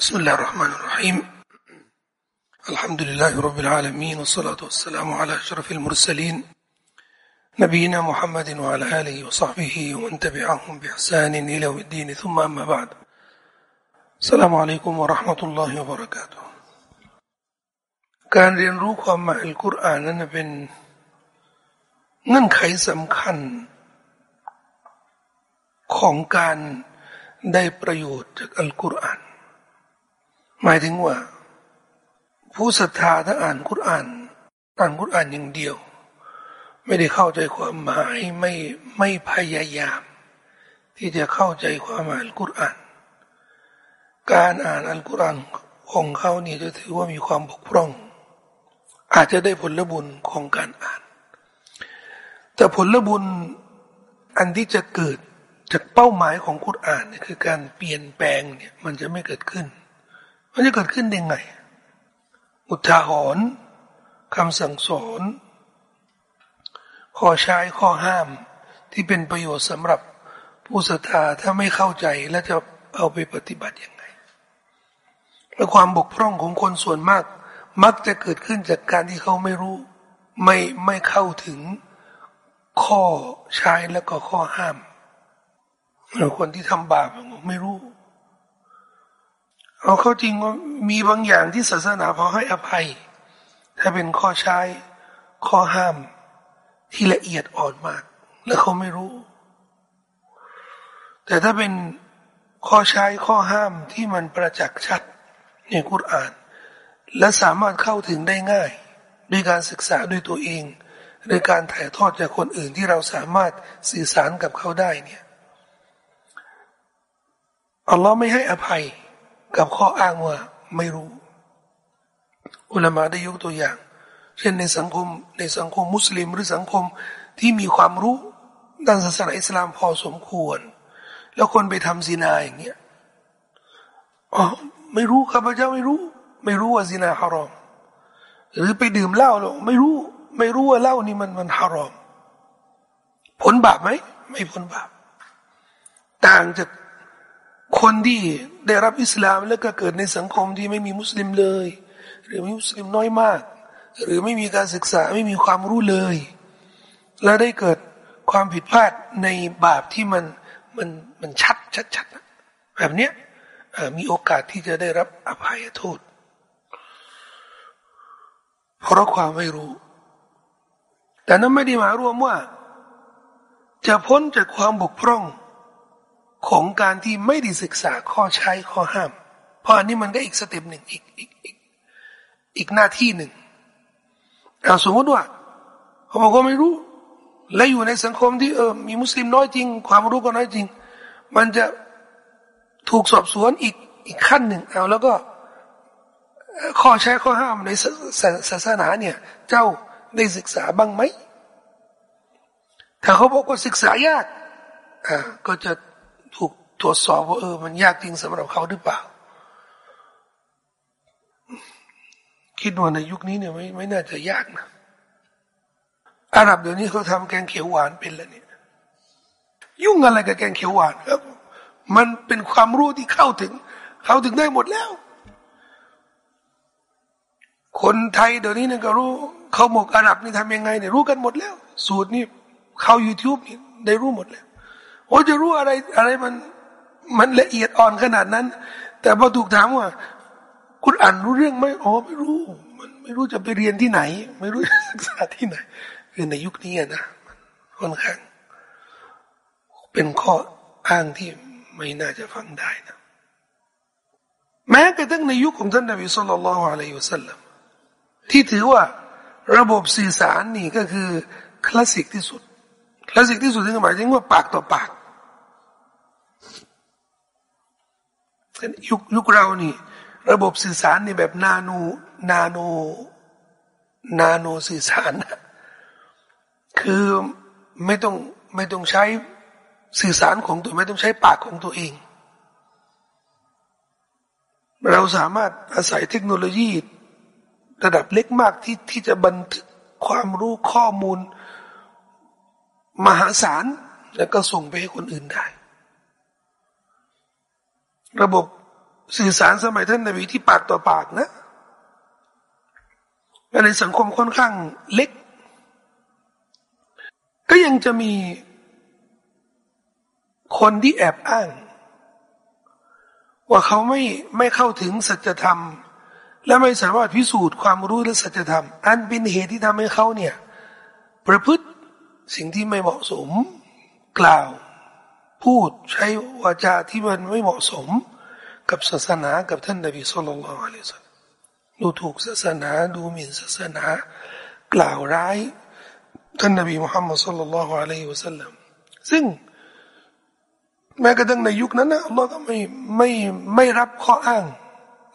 بسم الله الرحمن الرحيم الحمد لله رب العالمين والصلاة والسلام على أشرف المرسلين نبينا محمد وعلى آله وصحبه ومن تبعهم بإحسان إلى يوم الدين ثم أما بعد السلام عليكم ورحمة الله وبركاته การเรียนรู้ความหมายอัลกุรอานนั้นเป็นเงื่อนไขสำคัญ ของการได้ประโยชน์จากอัลกุรอาน หมายถึงว่า ผู้ศรัทธาถ้าอ่านกุรอานอ่านกุรอานอย่างเดียว ไม่ได้เข้าใจความหมายไม่ไม่พยายาม ที่จะเข้าใจความหมายอัลกุรอานการอ่านอัลกุรอานของเขานี่จะถือว่ามีความบกพร่อง อาจจะได้ผลบุญของการอ่าน แต่ผลบุญอันที่จะเกิดจากเป้าหมายของกุรอานเนี่ยคือการเปลี่ยนแปลงเนี่ยมันจะไม่เกิดขึ้น มันจะเกิดขึ้นได้ไง อุทาหรณ์คำสั่งสอนข้อใช้ข้อห้ามที่เป็นประโยชน์สำหรับผู้ศรัทธาถ้าไม่เข้าใจแล้วจะเอาไปปฏิบัติยังไง และความบกพร่องของคนส่วนมาก มักจะเกิดขึ้นจากการที่เขาไม่รู้ ไม่ไม่เข้าถึงข้อใช้แล้วก็ข้อห้ามคนที่ทำบาปไม่รู้ เอาเข้าจริงว่ามีบางอย่างที่ศาสนาพอให้อภัย ถ้าเป็นข้อใช้ข้อห้ามที่ละเอียดอ่อนมาก แล้วเขาไม่รู้ แต่ถ้าเป็นข้อใช้ข้อห้ามที่มันประจักษ์ชัดในกุรอาน และสามารถเข้าถึงได้ง่ายด้วยการศึกษาด้วยตัวเองโดยการถ่ายทอดจากคนอื่นที่เราสามารถสื่อสารกับเขาได้เนี่ยอัลลอฮ์ไม่ให้อภัย กับข้ออ้างว่าไม่รู้ อุลามะได้ยกตัวอย่าง เช่นในสังคมในสังคมมุสลิมหรือสังคมที่มีความรู้ด้านศาสนาอิสลามพอสมควร แล้วคนไปทำซินาอย่างเงี้ยอ๋อไม่รู้ข้าพเจ้าไม่รู้ ไม่รู้ว่าซินาฮารอม หรือไปดื่มเหล้าหรอกไม่รู้ ไม่รู้ว่าเหล้านี่มันมันฮารอมผลบาปไหมไม่ผลบาปต่างจาก คนที่ได้รับอิสลามแล้วก็เกิดในสังคมที่ไม่มีมุสลิมเลย หรือมีมุสลิมน้อยมาก หรือไม่มีการศึกษาไม่มีความรู้เลย แล้วได้เกิดความผิดพลาดในบาปที่มันมันมันชัดชัดชัดแบบเนี้ยมีโอกาสที่จะได้รับอภัยโทษ เพราะความไม่รู้ แต่นั้นไม่ได้หมายรวมว่า จะพ้นจากความบกพร่อง ของการที่ไม่ได้ศึกษาข้อใช้ข้อห้าม เพราะอันนี้มันก็อีกสเต็ปหนึ่งอีกอีกอีกอีกหน้าที่หนึ่งเอาสมมติว่าเขาบอกว่าไม่รู้ และอยู่ในสังคมที่เออมีมุสลิมน้อยจริง ความรู้ก็น้อยจริง มันจะถูกสอบสวนอีกอีกขั้นหนึ่งเอาแล้วก็ข้อใช้ข้อห้ามในศาสนาเนี่ย เจ้าได้ศึกษาบ้างไหม ถ้าเขาบอกว่าศึกษายากอ่าก็จะ ถูกตรวจสอบว่าเออมันยากจริงสำหรับเขาหรือเปล่า คิดว่าในยุคนี้เนี่ยไม่ไม่น่าจะยากนะอาหรับเดี๋ยวนี้เขาทำแกงเขียวหวานเป็นแล้วเนี่ย ยุ่งอะไรกับแกงเขียวหวานครับ มันเป็นความรู้ที่เข้าถึง เข้าถึงได้หมดแล้ว คนไทยเดี๋ยวนี้เนี่ยก็รู้เขาหมกอาหรับนี่ทำยังไงเนี่ยรู้กันหมดแล้ว สูตรนี่เข้า YouTube นี่ได้รู้หมดแล้ว โอ้จะรู้อะไรอะไรมันมันละเอียดอ่อนขนาดนั้น แต่พอถูกถามว่า คุณอ่านรู้เรื่องไหมอ๋อไม่รู้ มันไม่รู้จะไปเรียนที่ไหน ไม่รู้จะศึกษาที่ไหนคือในยุคนี้นะค่อนข้าง เป็นข้ออ้างที่ไม่น่าจะฟังได้นะ แม้กระทั่งในยุคของท่านนบีสุลต่านละฮ์อะลัยฮุสัลลัมที่ถือว่าระบบสื่อสารนี่ก็คือคลาสสิกที่สุด คลาสสิกที่สุดที่หมายถึงว่าปากต่อปาก ยุคยุคเรานี่ ระบบสื่อสารนี่แบบนาโนนาโน นาโนสื่อสาร คือไม่ต้องไม่ต้องใช้สื่อสารของตัวไม่ต้องใช้ปากของตัวเอง เราสามารถอาศัยเทคโนโลยี ระดับเล็กมากที่ที่จะบันทึกความรู้ข้อมูล มหาศาลแล้วก็ส่งไปให้คนอื่นได้ ระบบสื่อสารสมัยท่านนบีที่ปากต่อปากนะในสังคมค่อนข้างเล็ก ก็ยังจะมีคนที่แอบอ้าง ว่าเขาไม่ไม่เข้าถึงสัจธรรม และไม่สามารถพิสูจน์ความรู้และสัจธรรม อันเป็นเหตุที่ทำให้เขาเนี่ย ประพฤติสิ่งที่ไม่เหมาะสมกล่าว พูดใช้วาจาที่มันไม่เหมาะสม กับศาสนากับท่านนบีสุลต่านละอัลลอฮฺดูถูกศาสนาดูหมิ่นศาสนา กล่าวร้ายท่านนบีมุฮัมมัดสุลลัลลอฮุอะลัยฮิวสัลลัมซึ่ง แม้กระทั่งในยุคนั้นนะอัลลอฮ์ก็ไม่ไม่ไม่รับข้ออ้าง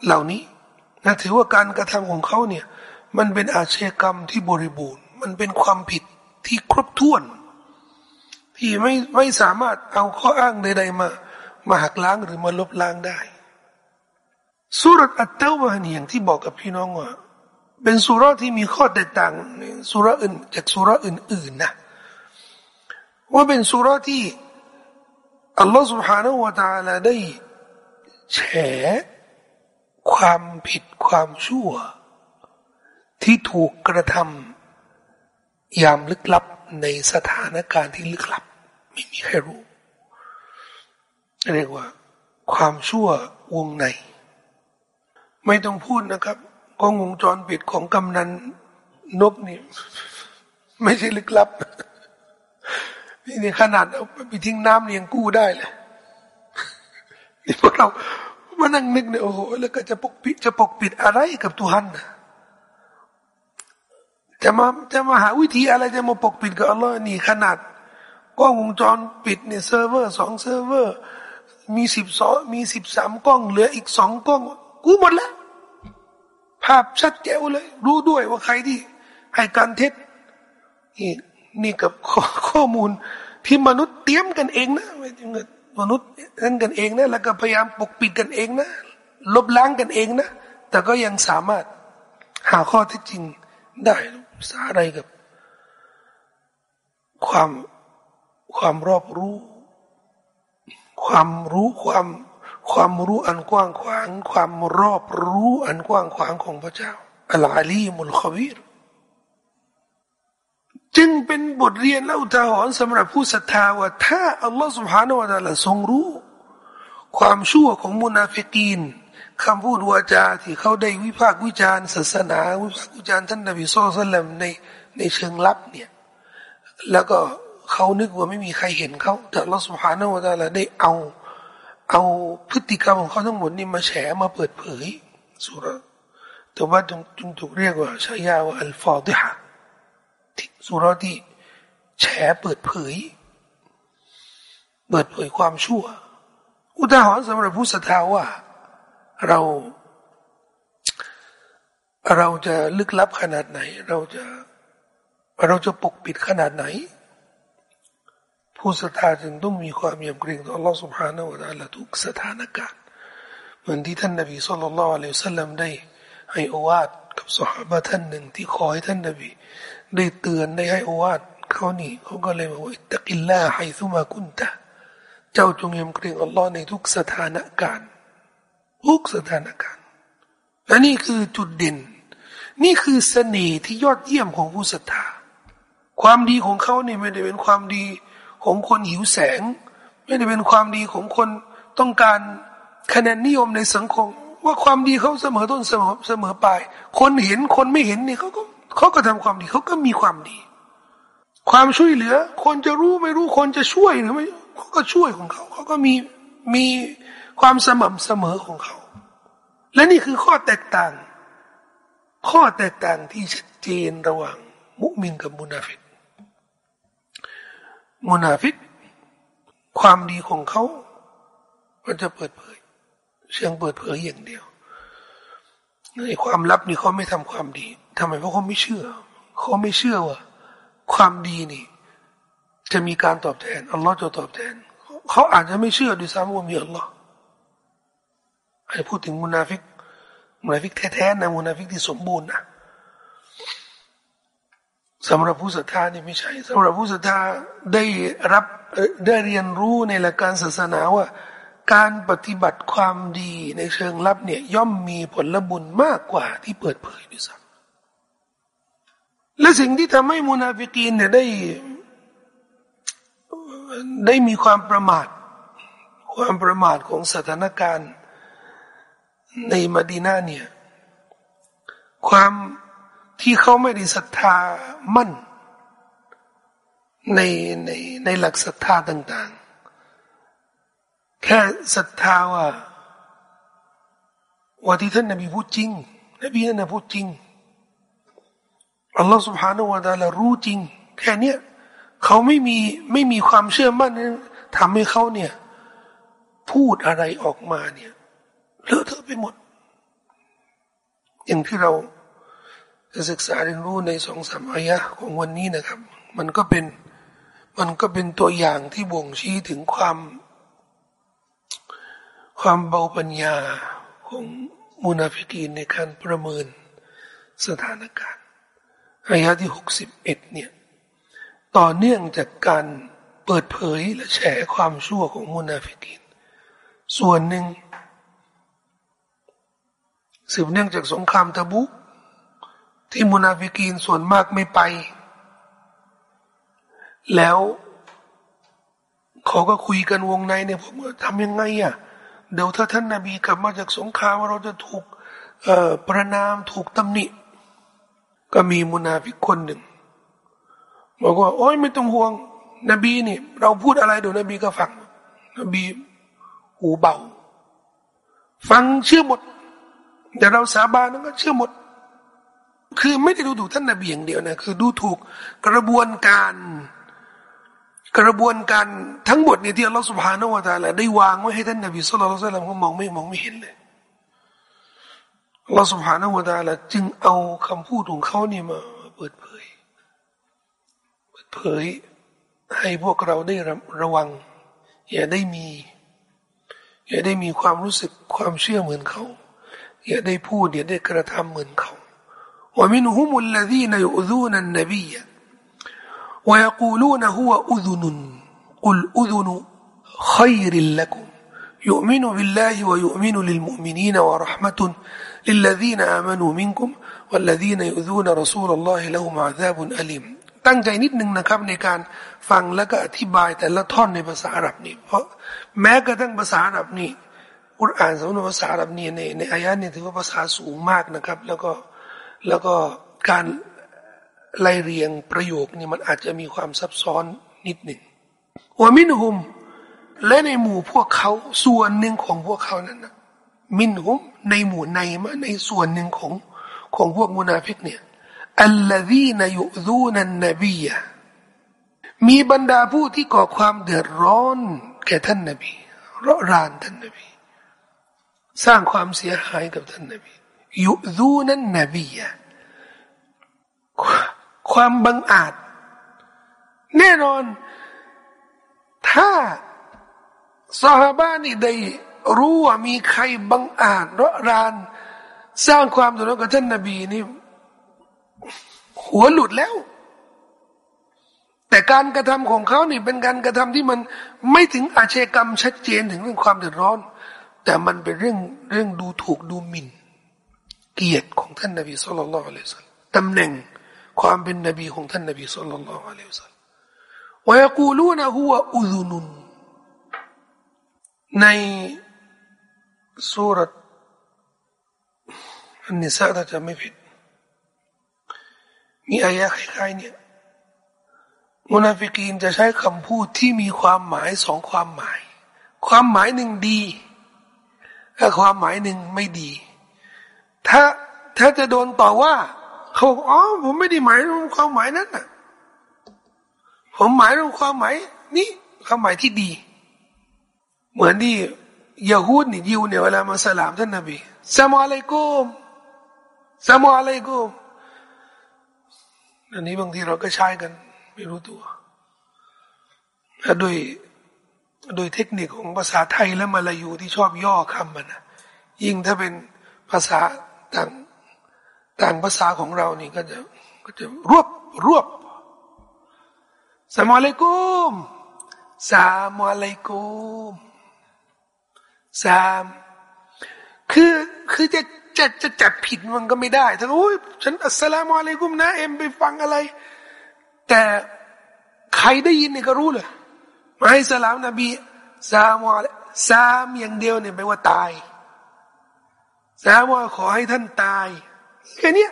เหล่านี้นะถือว่าการกระทำของเขาเนี่ย มันเป็นอาชญากรรมที่บริบูรณ์ มันเป็นความผิดที่ครบถ้วน ที่ไม่ไม่สามารถเอาข้ออ้างใดๆมามาหักล้างหรือมาลบล้างได้สุรอัตเตวะนี่อย่างที่บอกกับพี่น้องว่า เป็นสุรที่มีข้อแตกต่างสุรอื่นจากสุรอื่นๆนะว่าเป็นสุรที่อัลลอฮฺ سبحانه และ تعالى ได้แฉความผิดความชั่ว ที่ถูกกระทำยามลึกลับในสถานการณ์ที่ลึกลับ ไม่มีใครรู้เรียกว่า ความชั่ววงใน ไม่ต้องพูดนะครับกล้องวงจรปิดของกำนันนกนี่ไม่ใช่ลึกลับนี่ขนาดเอาไปทิ้งน้ำเลียงกู้ได้เลยนี่พวกเรามานั่งนึกเนี่ยโอ้โหแล้วก็จะปกปิดจะปกปิดอะไรกับตัวฮันนะจะมาจะมาหาวิธีอะไรจะมาปกปิดกับอัลลอฮ์นี่ขนาด กล้องวงจรปิดเนี่ยเซิร์ฟเวอร์สองเซิร์ฟเวอร์ มีสิบสองมีสิบสามกล้องเหลืออีกสองกล้อง กู้หมดแล้ว ภาพชัดเจนเลย รู้ด้วยว่าใครที่ ให้การเท็จนี่นี่กับข้อมูลที่มนุษย์เตรียมกันเองนะมนุษย์นั่นกันเองนะแล้วก็พยายามปกปิดกันเองนะ ลบล้างกันเองนะ แต่ก็ยังสามารถหาข้อเที่จริงได้สาอะไรกับ ความ ความรอบรู้ ความรู้ความความรู้อันกว้างขวาง ความรอบรู้อันกว้างขวางของพระเจ้าอัลอาลีมุลขวีรจึงเป็นบทเรียนและอุทาหรณ์สำหรับผู้ศรัทธาว่าถ้าอัลลอฮฺสุบฮานาวะตาละทรงรู้ ความชั่วของมุนาฟิกีนคำพูดวาจาที่เขาได้วิพากษ์วิจารณ์ศาสนาวิพากษ์วิจารณ์ท่านนบีสุลต่านในในเชิงลับเนี่ยแล้วก็ เขานึกว่าไม่มีใครเห็นเขาแต่อัลลอฮฺสุบฮานวตาละได้เอา เอาพฤติกรรมของเขาทั้งหมดนี่มาแฉมาเปิดเผยสุรแต่ว่าจึงถูกเรียกว่าชายาว่าอัลฟาดิฮะสุรที่แฉเปิดเผย เปิดเผยความชั่ว อุทาหรณ์สำหรับผู้ศรัทธาว่า เรา เราจะลึกลับขนาดไหน เราจะ เราจะปกปิดขนาดไหน ผู้ศรัทธาจึงต้องมีความยำเกรงต่อ Allah سبحانه และ تعالى ทุกสถานการณ์เหมือนที่ท่านนบีสุลต่านละอัลลอฮฺสัลลัมได้ให้อวาดกับสหายท่านหนึ่งที่ขอให้ท่านนบีได้เตือนได้ให้อวาดเขานี่เขาก็เลยบอกว่าอิตกิลลาให้ซุมากุนตะเจ้าจงยำเกรงอัลลอฮ์ในทุกสถานการณ์ทุกสถานการณ์และนี่คือจุดเด่น นี่คือเสน่ห์ที่ยอดเยี่ยมของผู้ศรัทธา ความดีของเขาเนี่ยไม่ได้เป็นความดี ของคนหิวแสง ไม่ได้เป็นความดีของคนต้องการคะแนนนิยมในสังคม ว่าความดีเขาเสมอต้นเสมอเสมอปลายคนเห็นคนไม่เห็นนี่เขาก็เขาก็ทำความดีเขาก็มีความดี ความช่วยเหลือ คนจะรู้ไม่รู้คนจะช่วยหรือไม่เขาก็ช่วยของเขาเขาก็มีมีความสม่ำเสมอของเขา และนี่คือข้อแตกต่าง ข้อแตกต่างที่ชัดเจนระหว่าง มุมินกับมุนาฟิก มุนาฟิก ความดีของเขา มันจะเปิดเผยเชียงเปิดเผยอย่างเดียว ในความลับนี่เขาไม่ทำความดีทำไมเพราะเขาไม่เชื่อ เขาไม่เชื่อว่า ความดีนี่ จะมีการตอบแทนอัลลอฮ์จะตอบแทน เขาอาจจะไม่เชื่อด้วยซ้ำว่ามีอัลลอฮ์ไอ้พูดถึงมุนาฟิกมุนาฟิกแท้ๆนะมุนาฟิกที่สมบูรณ์นะ สำหรับผู้ศรัทธานี่ไม่ใช่สำหรับผู้ศรัทธาได้รับได้เรียนรู้ในหลักการศาสนาว่า การปฏิบัติความดีในเชิงลับเนี่ย ย่อมมีผลบุญมากกว่าที่เปิดเผยด้วยซ้ำและสิ่งที่ทำให้มุนาฟิกีนเนี่ยได้ ได้มีความประมาท ความประมาทของสถานการณ์ในมดีนาเนี่ย ความ ที่เขาไม่ได้ศรัทธามั่น ในในในหลักศรัทธาต่าง ๆ แค่ศรัทธาว่าว่าที่ท่านนบีพูดจริงนบีนั่นนะพูดจริงอัลลอฮฺ سبحانه และ تعالى รู้จริง แค่เนี้ยเขาไม่มีไม่มีความเชื่อมั่นทำให้เขาเนี่ย พูดอะไรออกมาเนี่ยเลอะเทอะไปหมด อย่างที่เรา จะศึกษาเรียนรู้ในสองสามอายะของวันนี้นะครับ มันก็เป็นมันก็เป็นตัวอย่างที่บ่งชี้ถึงความ ความเบาปัญญาของมุนาฟิกีนในการประเมินสถานการณ์อายะที่หกสิบเอ็ดเนี่ยต่อเนื่องจากการเปิดเผยและแฉความชั่วของมุนาฟิกีนส่วนหนึ่งสืบเนื่องจากสงครามตะบุก ที่มุนาฟิกีนส่วนมากไม่ไป แล้วเขาก็คุยกันวงในเนี่ยผมว่าทำยังไงอะเดี๋ยวถ้าท่านนาบีกลับมาจากสงครามเราจะถูกประนามถูกตำหนิ ก็มีมุนาฟิกคนหนึ่งบอกว่า โอ้ยไม่ต้องห่วง นบีนี่เราพูดอะไรเดี๋ยวนบีก็ฟัง นบีหูเบา ฟังเชื่อหมด แต่เราสาบานนั้นก็เชื่อหมด คือไม่ได้ดูถูกท่านนบีอย่างเดียวนะคือดูถูกกระบวนการ กระบวนการทั้งหมดเนี่ยที่อัลลอฮฺสุบฮานาวะตาละได้วางไว้ให้ท่านนบีสุลต่านละเขามองไม่มองไม่เห็นเลยอัลลอฮฺสุบฮานาวะตาละจึงเอาคำพูดของเขานี่มาเปิดเผย เปิดเผย ให้พวกเราได้ระวัง อย่าได้มี อย่าได้มีความรู้สึกความเชื่อเหมือนเขา อย่าได้พูดอย่าได้กระทำเหมือนเขา ว่ามินฮุมุลลดีนยุอูนันนบีย ويقولون هو أذن قل أذن خير لكم يؤمن بالله ويؤمن للمؤمنين ورحمة للذين آمنوا منكم والذين يؤذون رسول الله لهم عذاب أليم ตั้งใจนิดหนึ่งนะครับในการฟังแล้วก็อธิบายแต่ละท่อนในภาษาอาหรับนี่เพราะแม้กระทั่งภาษาอาหรับนี่อุรอานสำนวนภาษาอาหรับเนี่ยในในอายะนี้ถือว่าภาษาสูงมากนะครับ แล้วก็ แล้วก็การไล่เรียงประโยคนี่มันอาจจะมีความซับซ้อนนิดหนึ่งว่ามินหุม และในหมู่พวกเขาส่วนหนึ่งของพวกเขานั้นนะมินหุมในหมู่ในมาในส่วนหนึ่งของของพวกมุนาฟิกเนี่ยอัลลฮีนยุซูนันนบียมีบรรดาผู้ที่ก่อความเดือดร้อนแก่ท่านนบีรารานท่านนบี สร้างความเสียหายกับท่านนบี ยุซูนั้นนบีอะความบังอาจ แน่นอน ถ้าสหบ้านนี่ได้รู้ว่ามีใครบังอาจระราน สร้างความเดือดร้อนกับท่านนบีนี่ หัวหลุดแล้ว แต่การกระทำของเขานี่เป็นการกระทำที่มันไม่ถึงอาชญากรรมชัดเจนถึงเรื่องความเดือดร้อน แต่มันเป็นเรื่องเรื่องดูถูกดูหมิ่น เกียรติของท่านนบีสุลต่านละอัลลอฮฺตำแหน่งความเป็นนบีของท่านนบีสุลต่านละอัลลอฮฺสัลวยกูลูนะหัวอุดุนุนในสุรอันนิสาถ้าจะไม่ผิดมีอายะคล้ายๆเนี่ยมุนาฟิกีนจะใช้คำพูดที่มีความหมายสองความหมาย ความหมายหนึ่งดีถ้าความหมายหนึ่งไม่ดี ถ้าถ้าจะโดนต่อว่าเขาบอกอ๋อผมไม่ได้หมายถึงความหมายนั้นน่ะผมหมายถึงความหมายนี่ความหมายที่ดี เหมือนที่ยาฮูดนี่ยิวเนี่ยเวลามาสลามท่านนบีสลามอะลัยกุมสลามอะลัยกุมอันนี้บางทีเราก็ใช้กัน ไม่รู้ตัวถ้าด้วยโดยเทคนิคของภาษาไทยและมาลายูที่ชอบย่อคำมันนะยิ่งถ้าเป็นภาษา ต่างต่างภาษาของเรานี่ก็จะก็จะรวบรวบสามอะลัยกุมสามอะลัยกุมสามคือคือจะจะจะจับผิดมันก็ไม่ได้ถ้าโอ้ยฉันอัสสลามอะลัยกุมนะ เอ็มไปฟังอะไร แต่ใครได้ยินเนี่ยก็รู้เลยมาให้สลามนบีซามอซามอย่างเดียวเนี่ยแปลว่าตาย ซามว่าขอให้ท่านตายแค่นี้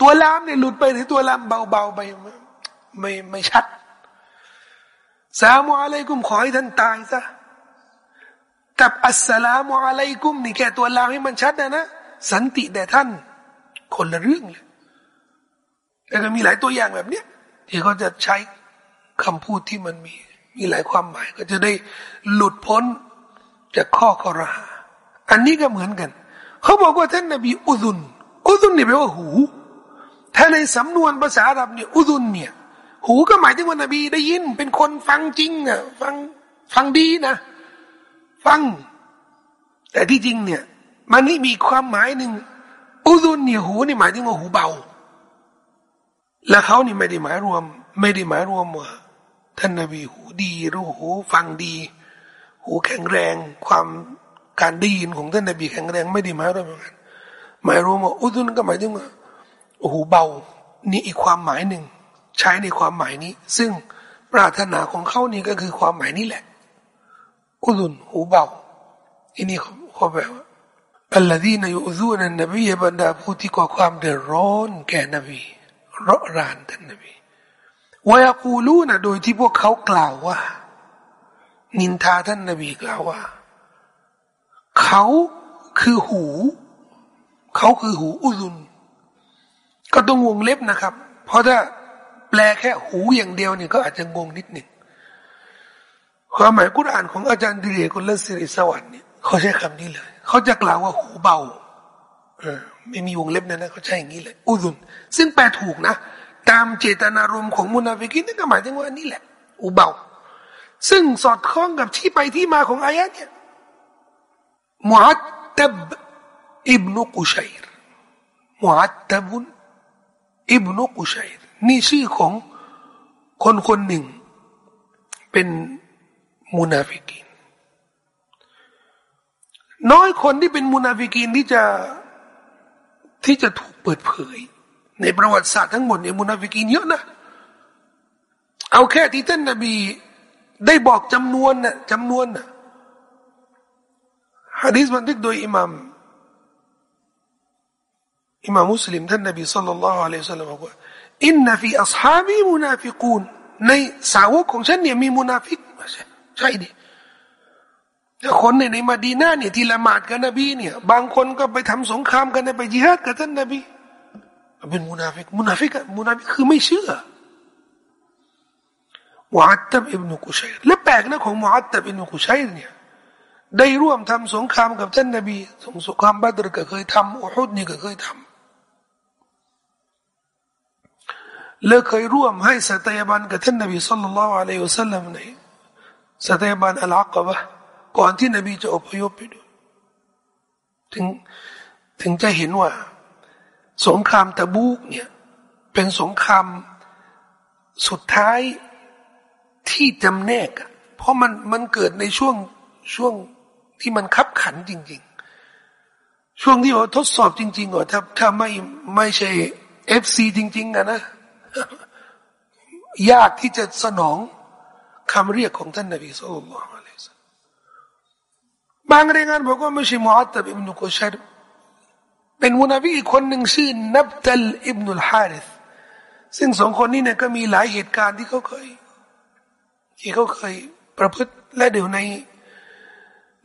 ตัวลามเนี่ยหลุดไปหรือตัวลามเบาๆไปไม่ไม่ชัดสามุอะลัยกุมขอให้ท่านตายซะกับอัสสลามุอะลัยกุมนี่แค่ตัวลามให้มันชัดนะนะสันติแด่ท่าน คนละเรื่องเลยแล้วก็มีหลายตัวอย่างแบบเนี้ยที่เขาจะใช้คำพูดที่มันมีมีหลายความหมาย ก็จะได้หลุดพ้นจากข้อคอรหาอันนี้ก็เหมือนกัน เขาบอกว่าท่านนบีอุดุนอุดุนนี่แปลว่าหู ถ้าในสำนวนภาษาอาหรับเนี่ยอุดุนเนี่ย หูก็หมายถึงว่านบีได้ยิน เป็นคนฟังจริงอะฟังฟังดีนะ ฟัง แต่ที่จริงเนี่ย มันนี่มีความหมายหนึ่งอุดุนเนี่ยหูนี่หมายถึงว่าหูเบา และเขานี่ไม่ได้หมายรวม ไม่ได้หมายรวมว่าท่านนบีหูดีรู้หู ฟังดี หูแข็งแรงความ การได้ยินของท่านนบีแข็งแรงไม่ได้หมายรวมเหมือนกันหมายรวมว่าอุดุนก็หมายถึงว่าหูเบา นี่อีกความหมายหนึ่ง ใช้ในความหมายนี้ ซึ่งปรารถนาของเขานี่ก็คือความหมายนี้แหละ อุดุนหูเบาอันนี้เขาแปลว่าอัลลอฮีนยูซูนันนบีบรรดาผู้ที่ก่อความเดือดร้อนแก่นบีร้อรานท่านนบีวายกูลูนะโดยที่พวกเขากล่าวว่า นินทาท่านนบีกล่าวว่า เขาคือหู เขาคือหูอุซุน ก็ต้องวงเล็บนะครับ เพราะถ้าแปลแค่หูอย่างเดียวเนี่ยก็อาจจะงงนิดหนึ่งความหมายกุรอานของอาจารย์ดิเรกุลสิริสวัสดิ์เนี่ยเขาใช้คำนี้เลย เขาจะกล่าวว่าหูเบาเออไม่มีวงเล็บนะนะเขาใช้อย่างนี้เลยอุซุนซึ่งแปลถูกนะ ตามเจตนารมณ์ของมุนาฟิกินนั่นก็หมายถึงว่านี่แหละ อุเบา ซึ่งสอดคล้องกับที่ไปที่มาของอายะเนี่ย มุฮัตตับอิบนุกุชัยรมุฮัตตับุนอิบนุกุชัยรนี่ชื่อของคนคนหนึ่ง เป็นมุนาฟิกิน น้อยคนที่เป็นมุนาฟิกินที่จะที่จะถูกเปิดเผย ในประวัติศาสตร์ทั้งหมดเนี่ยมุนาฟิกีนเยอะนะ เอาแค่ที่ท่านนบีได้บอกจำนวนนะจำนวนนะ ฮะดีษบันทึกโดยอิหม่ามอิหม่ามมุสลิมท่านนบีสัลลัลลอฮุอะลัยฮิสัลลัมบอกว่าإن في أصحابي منافقونในสาวกของฉันเนี่ยมีมุนาฟิกใช่ดิแต่คนในในมาดีน่าเนี่ยที่ละหมาดกับนบีเนี่ยบางคนก็ไปทำสงครามกันไปจิฮาดกับท่านนบีเป็นมุนาฟิกมุนาฟิกมุนาฟิกคือไม่เชื่อมุอัตตบอิบนุกุชัยและแปลกนะของมุอัตตบอิบนุกุชัยเนี่ย ได้ร่วมทำสงครามกับท่านนบีสงครามบัตรก็เคยทำอุฮุดนี่ก็เคยทำและเคยร่วมให้สัตยาบันกับท่านนบีสุลต่านละอัลลอฮฺสัลลัมในสัตยาบันอัลอักบะก่อนที่นบีจะอพยพไปดูถึงถึงจะเห็นว่า สงครามตะบูกเนี่ยเป็นสงครามสุดท้ายที่จำแนก เพราะมันมันเกิดในช่วงช่วง ที่มันคับขันจริง ๆ ช่วงที่ว่าทดสอบจริงๆว่าถ้าถ้าไม่ไม่ใช่เอฟซีจริง ๆอะนะยากที่จะสนองคำเรียกของท่านนบีสุลต่านบางรายงานบอกว่าไม่ใช่มุอัตตบอิบนุกุชัรเป็นมุนาฟิอีกคนหนึ่งชื่อนับตัลอิบนุลฮาริสซึ่งสองคนนี้เนี่ยก็มีหลายเหตุการณ์ที่เขาเคย ที่เขาเคยประพฤติและเดี๋ยวใน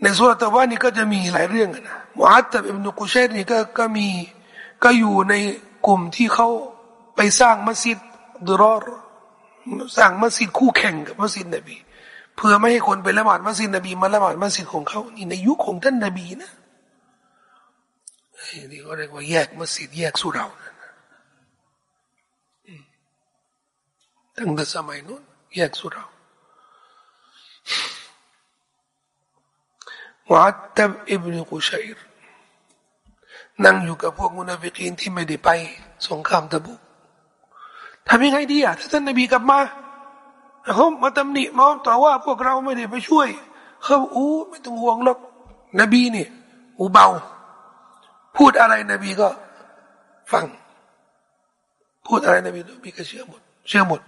ในสุรตะวันนี่ก็จะมีหลายเรื่องนะมุอัตตบอิบนุกุเชตนี่ก็ก็มีก็อยู่ในกลุ่มที่เขาไปสร้างมัสยิดดรอรสร้างมัสยิดคู่แข่งกับมัสยิดนบี เพื่อไม่ให้คนไปละหมาดมัสยิดนบีมาละหมาดมัสยิดของเขานี่ในยุคของท่านนบีนะนี่เขาเรียกว่าแยกมัสยิดแยกสุเราตั้งแต่สมัยนู้นแยกสุเรา มุอัตตบอิบนุกุชัยรนั่งอยู่กับพวกมุนาฟิกีนที่ไม่ได้ไป สงครามตะบุกทำยังไงดีอะถ้าท่านนบีกลับมาเขามาตำหนิมาต่อว่าพวกเราไม่ได้ไปช่วยเขาอู้ไม่ต้องห่วงหรอกนบีนี่หูเบา พูดอะไรนบีก็ฟัง พูดอะไรนบีนบีก็เชื่อหมด เชื่อหมด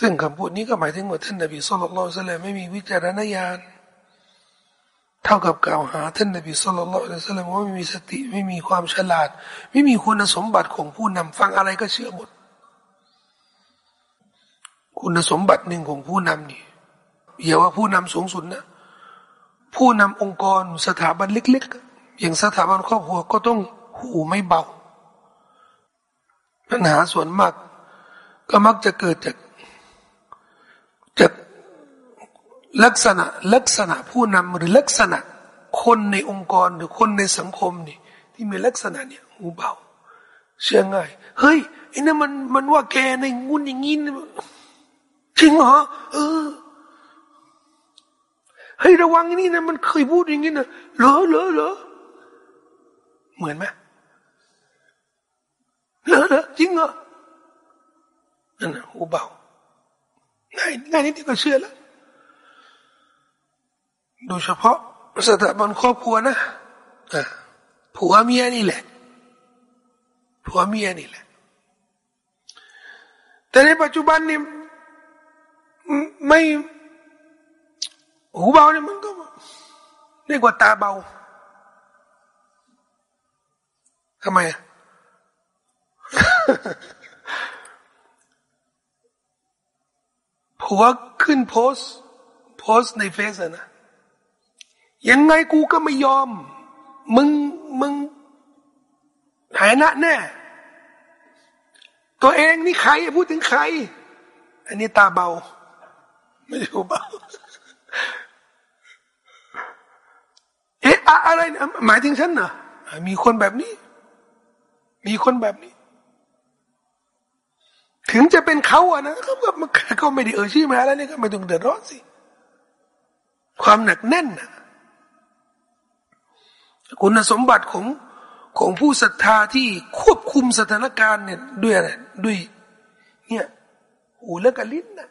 ซึ่งคำพูดนี้ก็หมายถึงว่าท่านนบีสุลต่านไม่มีวิจารณญาณเท่ากับกล่าวหาท่านนบีสุลต่านว่าไม่มีสติไม่มีความฉลาด ไม่มีคุณสมบัติของผู้นำฟังอะไรก็เชื่อหมด คุณสมบัติหนึ่งของผู้นำนี่อย่าว่าผู้นำสูงสุดนะผู้นำองค์กรสถาบันเล็กๆ อย่างสถาบันครอบครัวก็ต้องหูไม่เบา ปัญหาส่วนมาก ก็มักจะเกิดจาก ลักษณะลักษณะผู้นำหรือลักษณะคนในองค์กรหรือคนในสังคมนี่ที่มีลักษณะเนี่ยหูเบา เชื่อง่าย เฮ้ยไอ้นั่นมันมันว่าแกในงุนอย่างงี้จริงเหรอเออให้ระวังนี่นะมันเคยพูดอย่างนี้นะเหรอเหรอเหรอเหมือนไหมเหรอเหรอจริงเหรอนั่นนะหูเบาง่ายง่ายนิดเดียวก็เชื่อแล้ว โดยเฉพาะสถาบันครอบครัวนะผัวเมียนี่แหละผัวเมียนี่แหละ แต่ในปัจจุบันนี่ไม่หูเบาเนี่ยมันก็เรียกว่าตาเบาทำไมผัวขึ้นโพสโพสในเฟซนะ ยังไงกูก็ไม่ยอม มึงมึงหายนะแน่ ตัวเองนี่ใครพูดถึงใคร อันนี้ตาเบา ไม่ใช่หูเบา เอ๊ะอะไรนะหมายถึงฉันเหรอมีคนแบบนี้ มีคนแบบนี้ ถึงจะเป็นเขาอะนะเขาก็ไม่ได้เอ่ยชื่อมาแล้วนี่ก็ไม่ต้องเดือดร้อนสิ ความหนักแน่นนะ คุณสมบัติของของผู้ศรัทธาที่ควบคุมสถานการณ์เนี่ยด้วยอะไรด้วยเนี่ยหูและกลิ้นนะ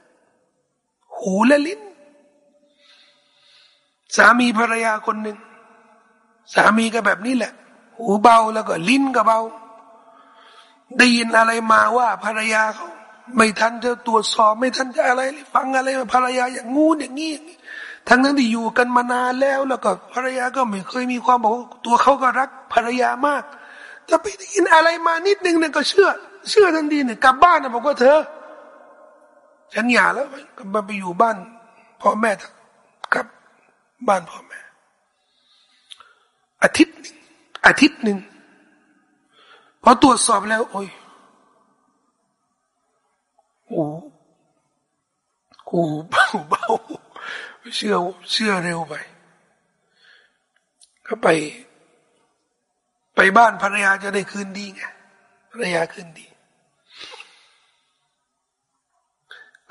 หูและลิ้น สามีภรรยาคนหนึ่งสามีก็แบบนี้แหละ หูเบาแล้วก็ลิ้นก็เบา ได้ยินอะไรมาว่าภรรยาเขาไม่ทันจะตรวจสอบไม่ทันจะอะไร ฟังอะไรภรรยาอย่างงูอย่างนี้ ทั้งนั้นที่อยู่กันมานานแล้ว แล้วก็ภรรยาก็ไม่เคยมีความบอกตัวเขาก็รักภรรยามากจะไปได้ยินอะไรมานิดนึงเนี่ยก็เชื่อ เชื่อทันทีเนี่ยกลับบ้านนะบอกว่าเธอ ฉันหย่าแล้วก็มาไปอยู่บ้านพ่อแม่กับบ้านพ่อแม่ อาทิตย์อาทิตย์หนึ่งพอตรวจสอบแล้ว โอ้ยโอ้กูเบาเบา เชื่อเชื่อเร็วไป ก็ไป ไปบ้านภรรยาจะได้คืนดีไงภรรยาคืนดี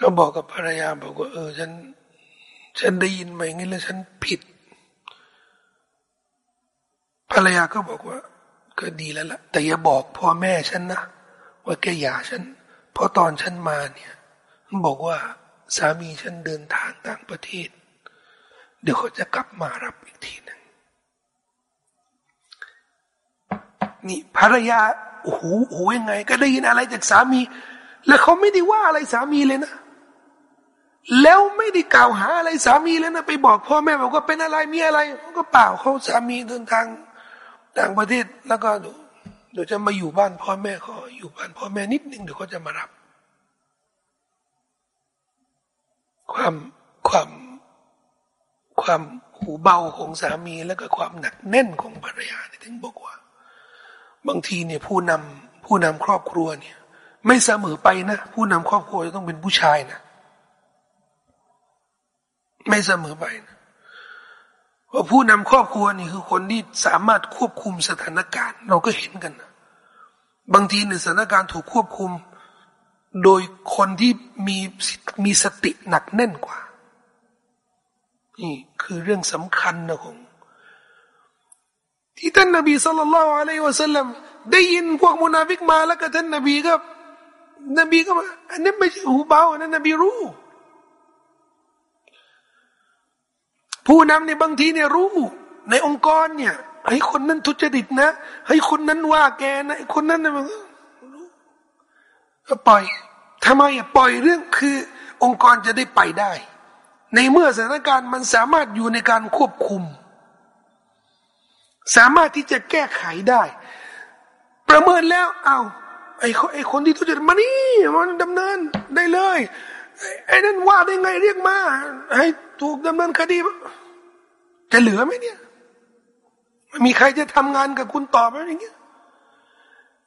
ก็บอกกับภรรยาบอกว่า เออ ฉัน ฉันได้ยินมาอย่างนี้แล้วฉันผิด ภรรยาก็บอกว่า ก็ดีแล้วล่ะ แต่อย่าบอกพ่อแม่ฉันนะว่าแกหย่าฉัน เพราะตอนฉันมาเนี่ย บอกว่าสามีฉันเดินทางต่างประเทศ เดี๋ยวเขาจะกลับมารับอีกทีหนึ่งนี่ภรรยาโอ้โหโอ้ยังไง ก็ได้ยินอะไรจากสามี แล้วเขาไม่ได้ว่าอะไรสามีเลยนะ แล้วไม่ได้กล่าวหาอะไรสามีเลยนะ ไปบอกพ่อแม่บอกว่าเป็นอะไรมีอะไรเขาก็เปล่าเขาสามีเดินทางต่างประเทศแล้วก็เดี๋ยวจะมาอยู่บ้านพ่อแม่เขาอยู่บ้านพ่อแม่นิดนึงเดี๋ยวเขาจะมารับ ความความ ความหูเบาของสามีแล้วก็ความหนักแน่นของภรรยาเนี่ยถึงบอกว่า บางทีเนี่ยผู้นำผู้นำครอบครัวเนี่ย ไม่เสมอไปนะ ผู้นำครอบครัวจะต้องเป็นผู้ชายนะ ไม่เสมอไปนะว่าผู้นำครอบครัวนี่คือคนที่สามารถควบคุมสถานการณ์ เราก็เห็นกันนะบางทีในสถานการณ์ถูกควบคุม โดยคนที่มีมีสติหนักแน่นกว่า นี่คือเรื่องสำคัญนะของที่ท่านนบีสุลต่านละอะลัยวะสัลลัมได้ยินพวกมุนาฟิกมาแล้วก็ท่านนบีก็นบีก็มาอันนี้ไม่ใช่หูเบาอันนั้นนบีรู้ ผู้นำในบางทีเนี่ยรู้ ในองค์กรเนี่ยไอ้คนนั้นทุจริตนะให้คนนั้นว่าแกนะไอ้คนนั้นนะมันก็ปล่อยทำไมอะปล่อยเรื่องคือองค์กรจะได้ไปได้ ในเมื่อสถานการณ์มันสามารถอยู่ในการควบคุม สามารถที่จะแก้ไขได้ ประเมินแล้วเอาไอ้ไอ้คนที่ทุจริตมานี่มันดำเนินได้เลยไอ้นั่นว่าได้ไงเรียกมา ให้ถูกดำเนินคดีจะเหลือไหมเนี่ยมีใครจะทำงานกับคุณต่อไหมอย่างเงี้ย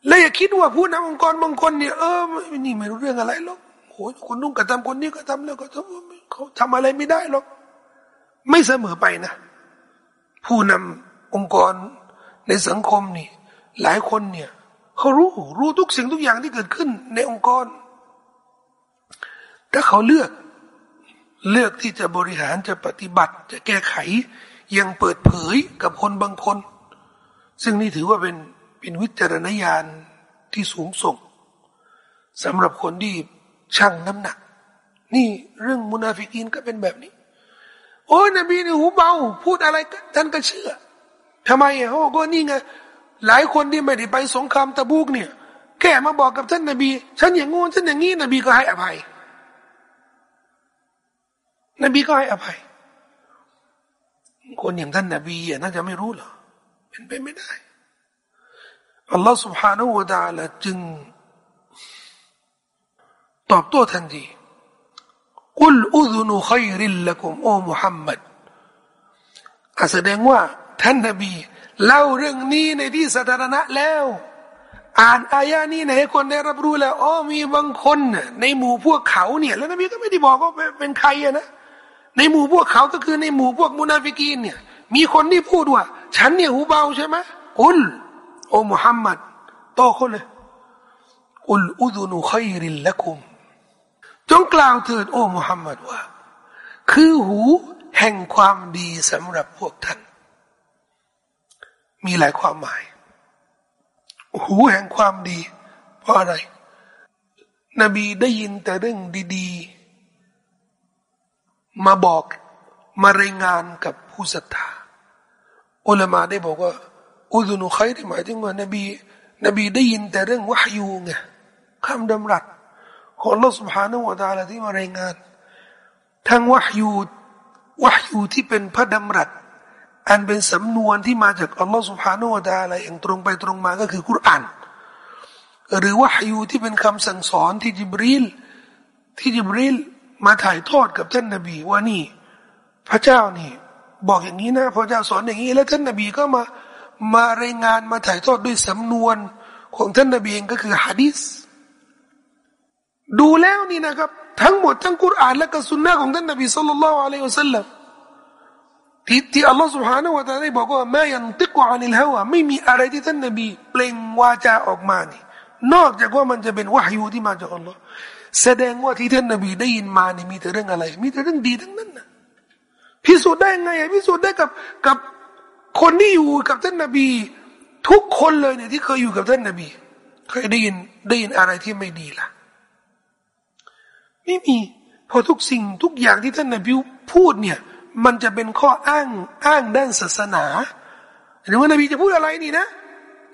แล้วอย่าคิดว่าผู้นำองค์กรบางคนเนี่ยเออนี่ไม่รู้เรื่องอะไรหรอก โอ้ยคนนุ่งกระทำคนนี้ก็ทำแล้วก็ทำเขาทำอะไรไม่ได้หรอก ไม่เสมอไปนะ ผู้นำองค์กรในสังคมนี่ หลายคนเนี่ยเขารู้รู้ทุกสิ่งทุกอย่างที่เกิดขึ้นในองค์กร ถ้าเขาเลือกเลือกที่จะบริหารจะปฏิบัติ จะแก้ไขยังเปิดเผยกับคนบางคน ซึ่งนี่ถือว่าเป็นเป็นวิจารณญาณที่สูงส่งสำหรับคนที่ ชั่งน้ำหนัก นี่เรื่องมุนาฟิกินก็เป็นแบบนี้ โอ้ยนบีนี่หูเบา พูดอะไรท่านก็เชื่อทำไมอ่ะเขาบอกว่านี่ไงหลายคนที่ไม่ได้ไปสงครามตะบูกเนี่ย แค่มาบอกกับท่านนบี ฉันอย่างงูฉันอย่างงี้นบีก็ให้อภัยนบีก็ให้อภัย คนอย่างท่านนบีน่าจะไม่รู้หรอเป็นไปไม่ได้อัลลอฮ์ سبحانه และ تعالى จึง ตอบโต้ทันทีกุลอุซุนุขัยริลละกุมโอมุฮัมมัดแสดงว่า ท่านนบี เล่าเรื่องนี้ในที่สาธารณะแล้ว อ่านอายานี้ให้คนได้รับรู้แล้วอ๋อมีบางคนในหมู่พวกเขาเนี่ย แล้วนบีก็ไม่ได้บอกว่าเป็นใครนะในหมู่พวกเขาก็คือในหมู่พวกมุนาฟิกีนเนี่ย มีคนที่พูดว่า ฉันเนี่ยหูเบาใช่ไหมอุลโอมุฮัมมัดโตคนเลยอุลอุดุนุขัยริลละคุม จงกล่าวเถิดโอ้มุฮัมมัดว่า คือหูแห่งความดีสำหรับพวกท่าน มีหลายความหมาย หูแห่งความดี เพราะอะไร นบีได้ยินแต่เรื่องดีๆ มาบอกมารายงานกับผู้ศรัทธาอุลามาได้บอกว่า อุดุนุขัยที่หมายถึงว่านบี นบีได้ยินแต่เรื่องวะฮยูไงคำดำรัส ของลอสุภาโนวตาลาที่มารายงานทั้งวะฮยูวะฮยูที่เป็นพระดำรัสอันเป็นสำนวนที่มาจาก Allah سبحانه และวะตาอะไรอย่างตรงไปตรงมาก็คือกุรอานหรือวะาฮยูที่เป็นคำสั่งสอนที่จิบรีลที่จิบรีลมาถ่ายทอดกับท่านนบีว่านี่ พระเจ้านี่ บอกอย่างนี้นะพระเจ้าสอนอย่างนี้ แล้วท่านนบีก็มามารายงานมาถ่ายทอดด้วยสำนวนของท่านนบีเองก็คือฮะดิษ ดูแล้วนี่นะครับ ทั้งหมดทั้งกุรอานและก็สุนนะของท่านนบีสุลต่านละอะลัยฮุสซาลลัมที่ที่อัลลอฮฺ سبحانه และ تعالى ได้บอกว่าไม่ยันติกวานิลฮาวะไม่มีอะไรที่ท่านนบีเปล่งวาจาออกมานี่นอกจากว่ามันจะเป็นวะฮยูที่มาจากอัลลอฮ์แสดงว่าที่ท่านนบีได้ยินมานี่มีแต่เรื่องอะไร มีแต่เรื่องดีทั้งนั้นนะพิสูจน์ได้ไงพิสูจน์ได้กับกับคนที่อยู่กับท่านนบี ทุกคนเลยเนี่ยที่เคยอยู่กับท่านนบี เคยได้ยินได้ยินอะไรที่ไม่ดีล่ะ ไม่มี พอทุกสิ่งทุกอย่างที่ท่านนบีพูดเนี่ย มันจะเป็นข้ออ้างอ้างด้านศาสนาหรือว่านบีจะพูดอะไรนี่นะ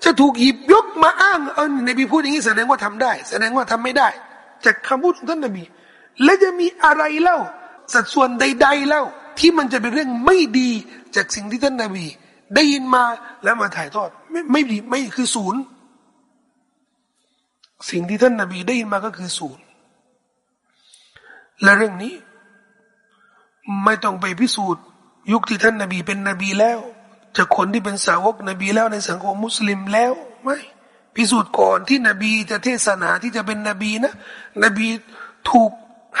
จะถูกหยิบยกมาอ้างเออนบีพูดอย่างนี้แสดงว่าทำได้ แสดงว่าทำไม่ได้ จากคำพูดของท่านนบี และจะมีอะไรเล่า สัดส่วนใด ๆเล่า ที่มันจะเป็นเรื่องไม่ดีจากสิ่งที่ท่านนบี ได้ยินมาแล้วมาถ่ายทอด ไม่ไม่ดีไม่คือศูนย์สิ่งที่ท่านนบีได้ยินมาก็คือศูนย์ และเรื่องนี้ ไม่ต้องไปพิสูจน์ ยุคที่ท่านนบีเป็นนบีแล้วจากคนที่เป็นสาวกนบีแล้วในสังคมมุสลิมแล้วไม่พิสูจน์ก่อนที่นบีจะเทศนาที่จะเป็นนบีนะ นบีถูก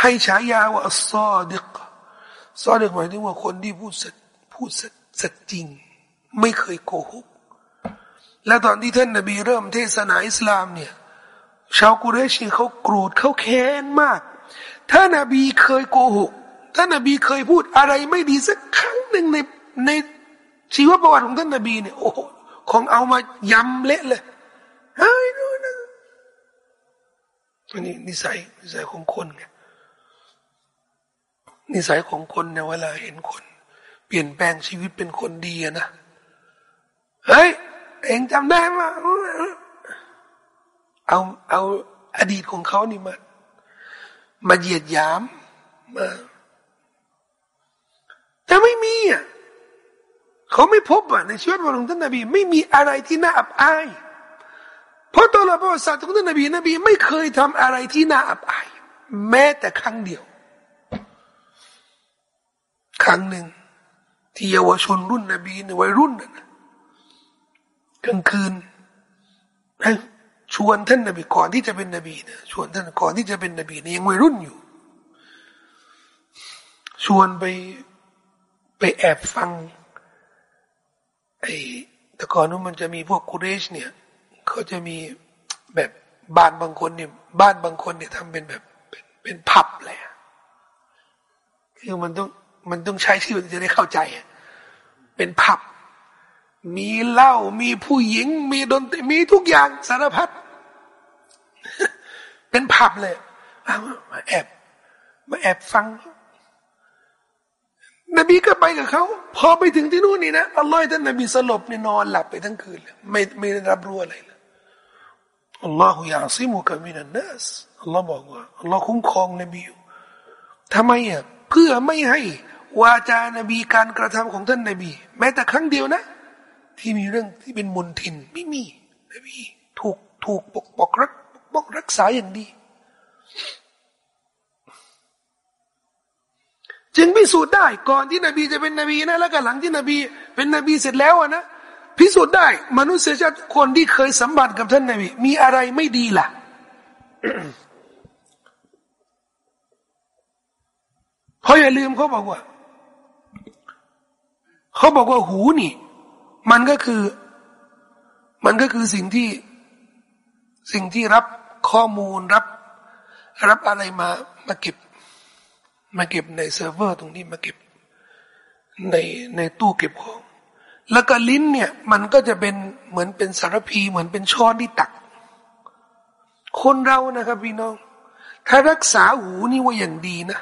ให้ฉายาว่าซอดิกซอดิกหมายถึงว่าคนที่พูดสัตพูดสัตสัตจริง ไม่เคยโกหก และตอนที่ท่านนบีเริ่มเทศนาอิสลามเนี่ย ชาวกุเรชีเขาโกรธเขาแค้นมาก ถ้านบีเคยโกหก ถ้านบีเคยพูดอะไรไม่ดีสักครั้งหนึ่งในในชีวประวัติของท่านนบีเนี่ยโอ้โหคงเอามายำเละเลยเฮ้ยนู่นนะอันนี้นิสัยนิสัยของคนไงนิสัยของคนเนี่ยเวลาเห็นคน เปลี่ยนแปลงชีวิตเป็นคนดีนะเฮ้ยเองจำได้ไหมเอาเอาอดีตของเขานี่มา มาเหยียดหยามมาแต่ไม่มีอะเขาไม่พบอะในชีวิตของท่านนบี ไม่มีอะไรที่น่าอับอาย เพราะตลอดประวัติศาสตร์ของท่านนบีนบี ไม่เคยทำอะไรที่น่าอับอาย แม้แต่ครั้งเดียว ครั้งหนึ่ง ที่เยาวชนรุ่นนบีในวัยรุ่นนั่นกลางคืน ชวนท่านนบีก่อนที่จะเป็นนบีนะชวนท่านก่อนที่จะเป็นนบีนะยังวัยรุ่นอยู่ ชวนไปไปแอบฟังไอ้แต่ก่อนนู้นมันจะมีพวกกุเรชเนี่ยเขาจะมีแบบบ้านบางคนเนี่ยบ้านบางคนเนี่ยทำเป็นแบบเป็นเป็นผับเลยคือมันต้องมันต้องใช้ที่มันจะได้เข้าใจ เป็นผับ มีเหล้ามีผู้หญิง มีดนตรีมีทุกอย่างสารพัด เป็นผับเลยมาแอบมาแอบฟัง นบีก็ไปกับเขาพอไปถึงที่นู่นนี่นะอัลลอฮ์ท่านนบีสลบเนี่ยนอนหลับไปทั้งคืนเลยไม่ไม่ได้รับรู้อะไรเลยอัลลอฮฺยาซิมุกามินันนัสอัลลอฮ์บอกว่าอัลลอฮ์คุ้มครองนบีอยู่ทำไมอะเพื่อไม่ให้วาจานบีการกระทำของท่านนบี แม้แต่ครั้งเดียวนะ ที่มีเรื่องที่เป็นมนทินไม่มีนบีถูกถูกปกปกรัก ปกรักษาอย่างดี จึงพิสูจน์ได้ ก่อนที่นบีจะเป็นนบีนะแล้วก็หลังที่นบี เป็นนบีเสร็จแล้วนะพิสูจน์ได้ มนุษยชาติคนที่เคยสัมผัสกับท่านนบีมีอะไรไม่ดีล่ะเพราะอย่าลืมเขาบอกว่าเขาบอกว่าหูนี่ มันก็คือ มันก็คือสิ่งที่สิ่งที่รับ ข้อมูลรับ รับอะไรมามาเก็บ มาเก็บในเซิร์ฟเวอร์ตรงนี้มาเก็บ ในในตู้เก็บของ แล้วก็ลิ้นเนี่ย มันก็จะเป็นเหมือนเป็นทัพพี เหมือนเป็นช้อนที่ตัก คนเรานะครับพี่น้อง ถ้ารักษาหูนี่ว่าอย่างดีนะ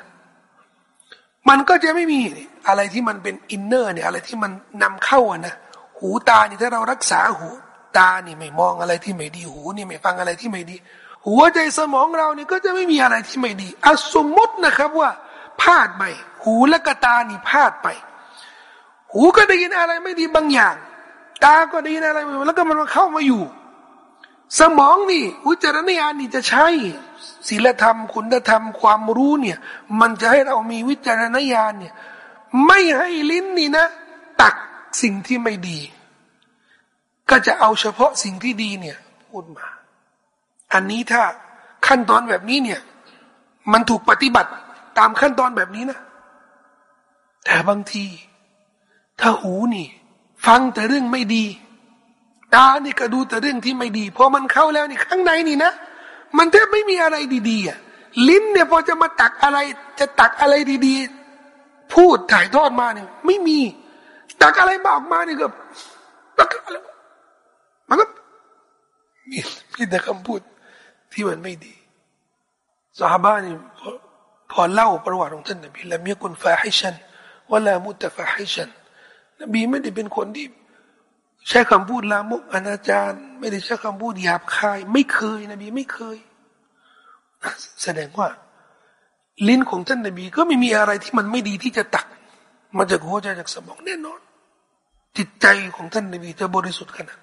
มันก็จะไม่มีอะไรที่มันเป็นอินเนอร์เนี่ยอะไรที่มันนำเข้าอะนะหูตานี่ถ้าเรารักษาหู ตานี่ไม่มองอะไรที่ไม่ดีหูนี่ไม่ฟังอะไรที่ไม่ดี หัวใจสมองเรานี่ก็จะไม่มีอะไรที่ไม่ดีอสมมตินะครับว่าพลาดไปหูและกตานี่พลาดไป หูก็ได้ยินอะไรไม่ดีบางอย่าง ตาก็ได้ยินอะไรแล้วก็มันมาเข้ามาอยู่ สมองนี่วิจารณญาณนี่จะใช้ศีลธรรม คุณธรรมความรู้เนี่ย มันจะให้เรามีวิจารณญาณเนี่ย ไม่ให้ลิ้นนี่นะ ตักสิ่งที่ไม่ดี ก็จะเอาเฉพาะสิ่งที่ดีเนี่ย พูดมา อันนี้ถ้าขั้นตอนแบบนี้เนี่ย มันถูกปฏิบัติตามขั้นตอนแบบนี้นะ แต่บางที ถ้าหูนี่ ฟังแต่เรื่องไม่ดีตานี่ก็ดูแต่เรื่องที่ไม่ดีพอมันเข้าแล้วนี่ข้างในนี่นะ มันแทบไม่มีอะไรดีๆอะลิ้นเนี่ยพอจะมาตักอะไร จะตักอะไรดีๆ พูดถ่ายทอดมาเนี่ยไม่มี ตักอะไรมาออกมาเนี่ยก็ตักอะไรมันก็มีมีแต่คำพูด ที่มันไม่ดีซอฮาบะฮ์นี่พอเล่าประวัติของท่านนบีلم يكن فاحشا ولا متفحشاนบีไม่ได้เป็นคนที่ ใช้คำพูดลามกอนาจารไม่ได้ใช้คำพูดหยาบคาย ไม่เคย นบีไม่เคย แสดงว่า ลิ้นของท่านนบีก็ไม่มีอะไรที่มันไม่ดีที่จะตัก มาจากหัวใจจากสมองแน่นอน จิตใจของท่านนบีจะบริสุทธิ์ขนาด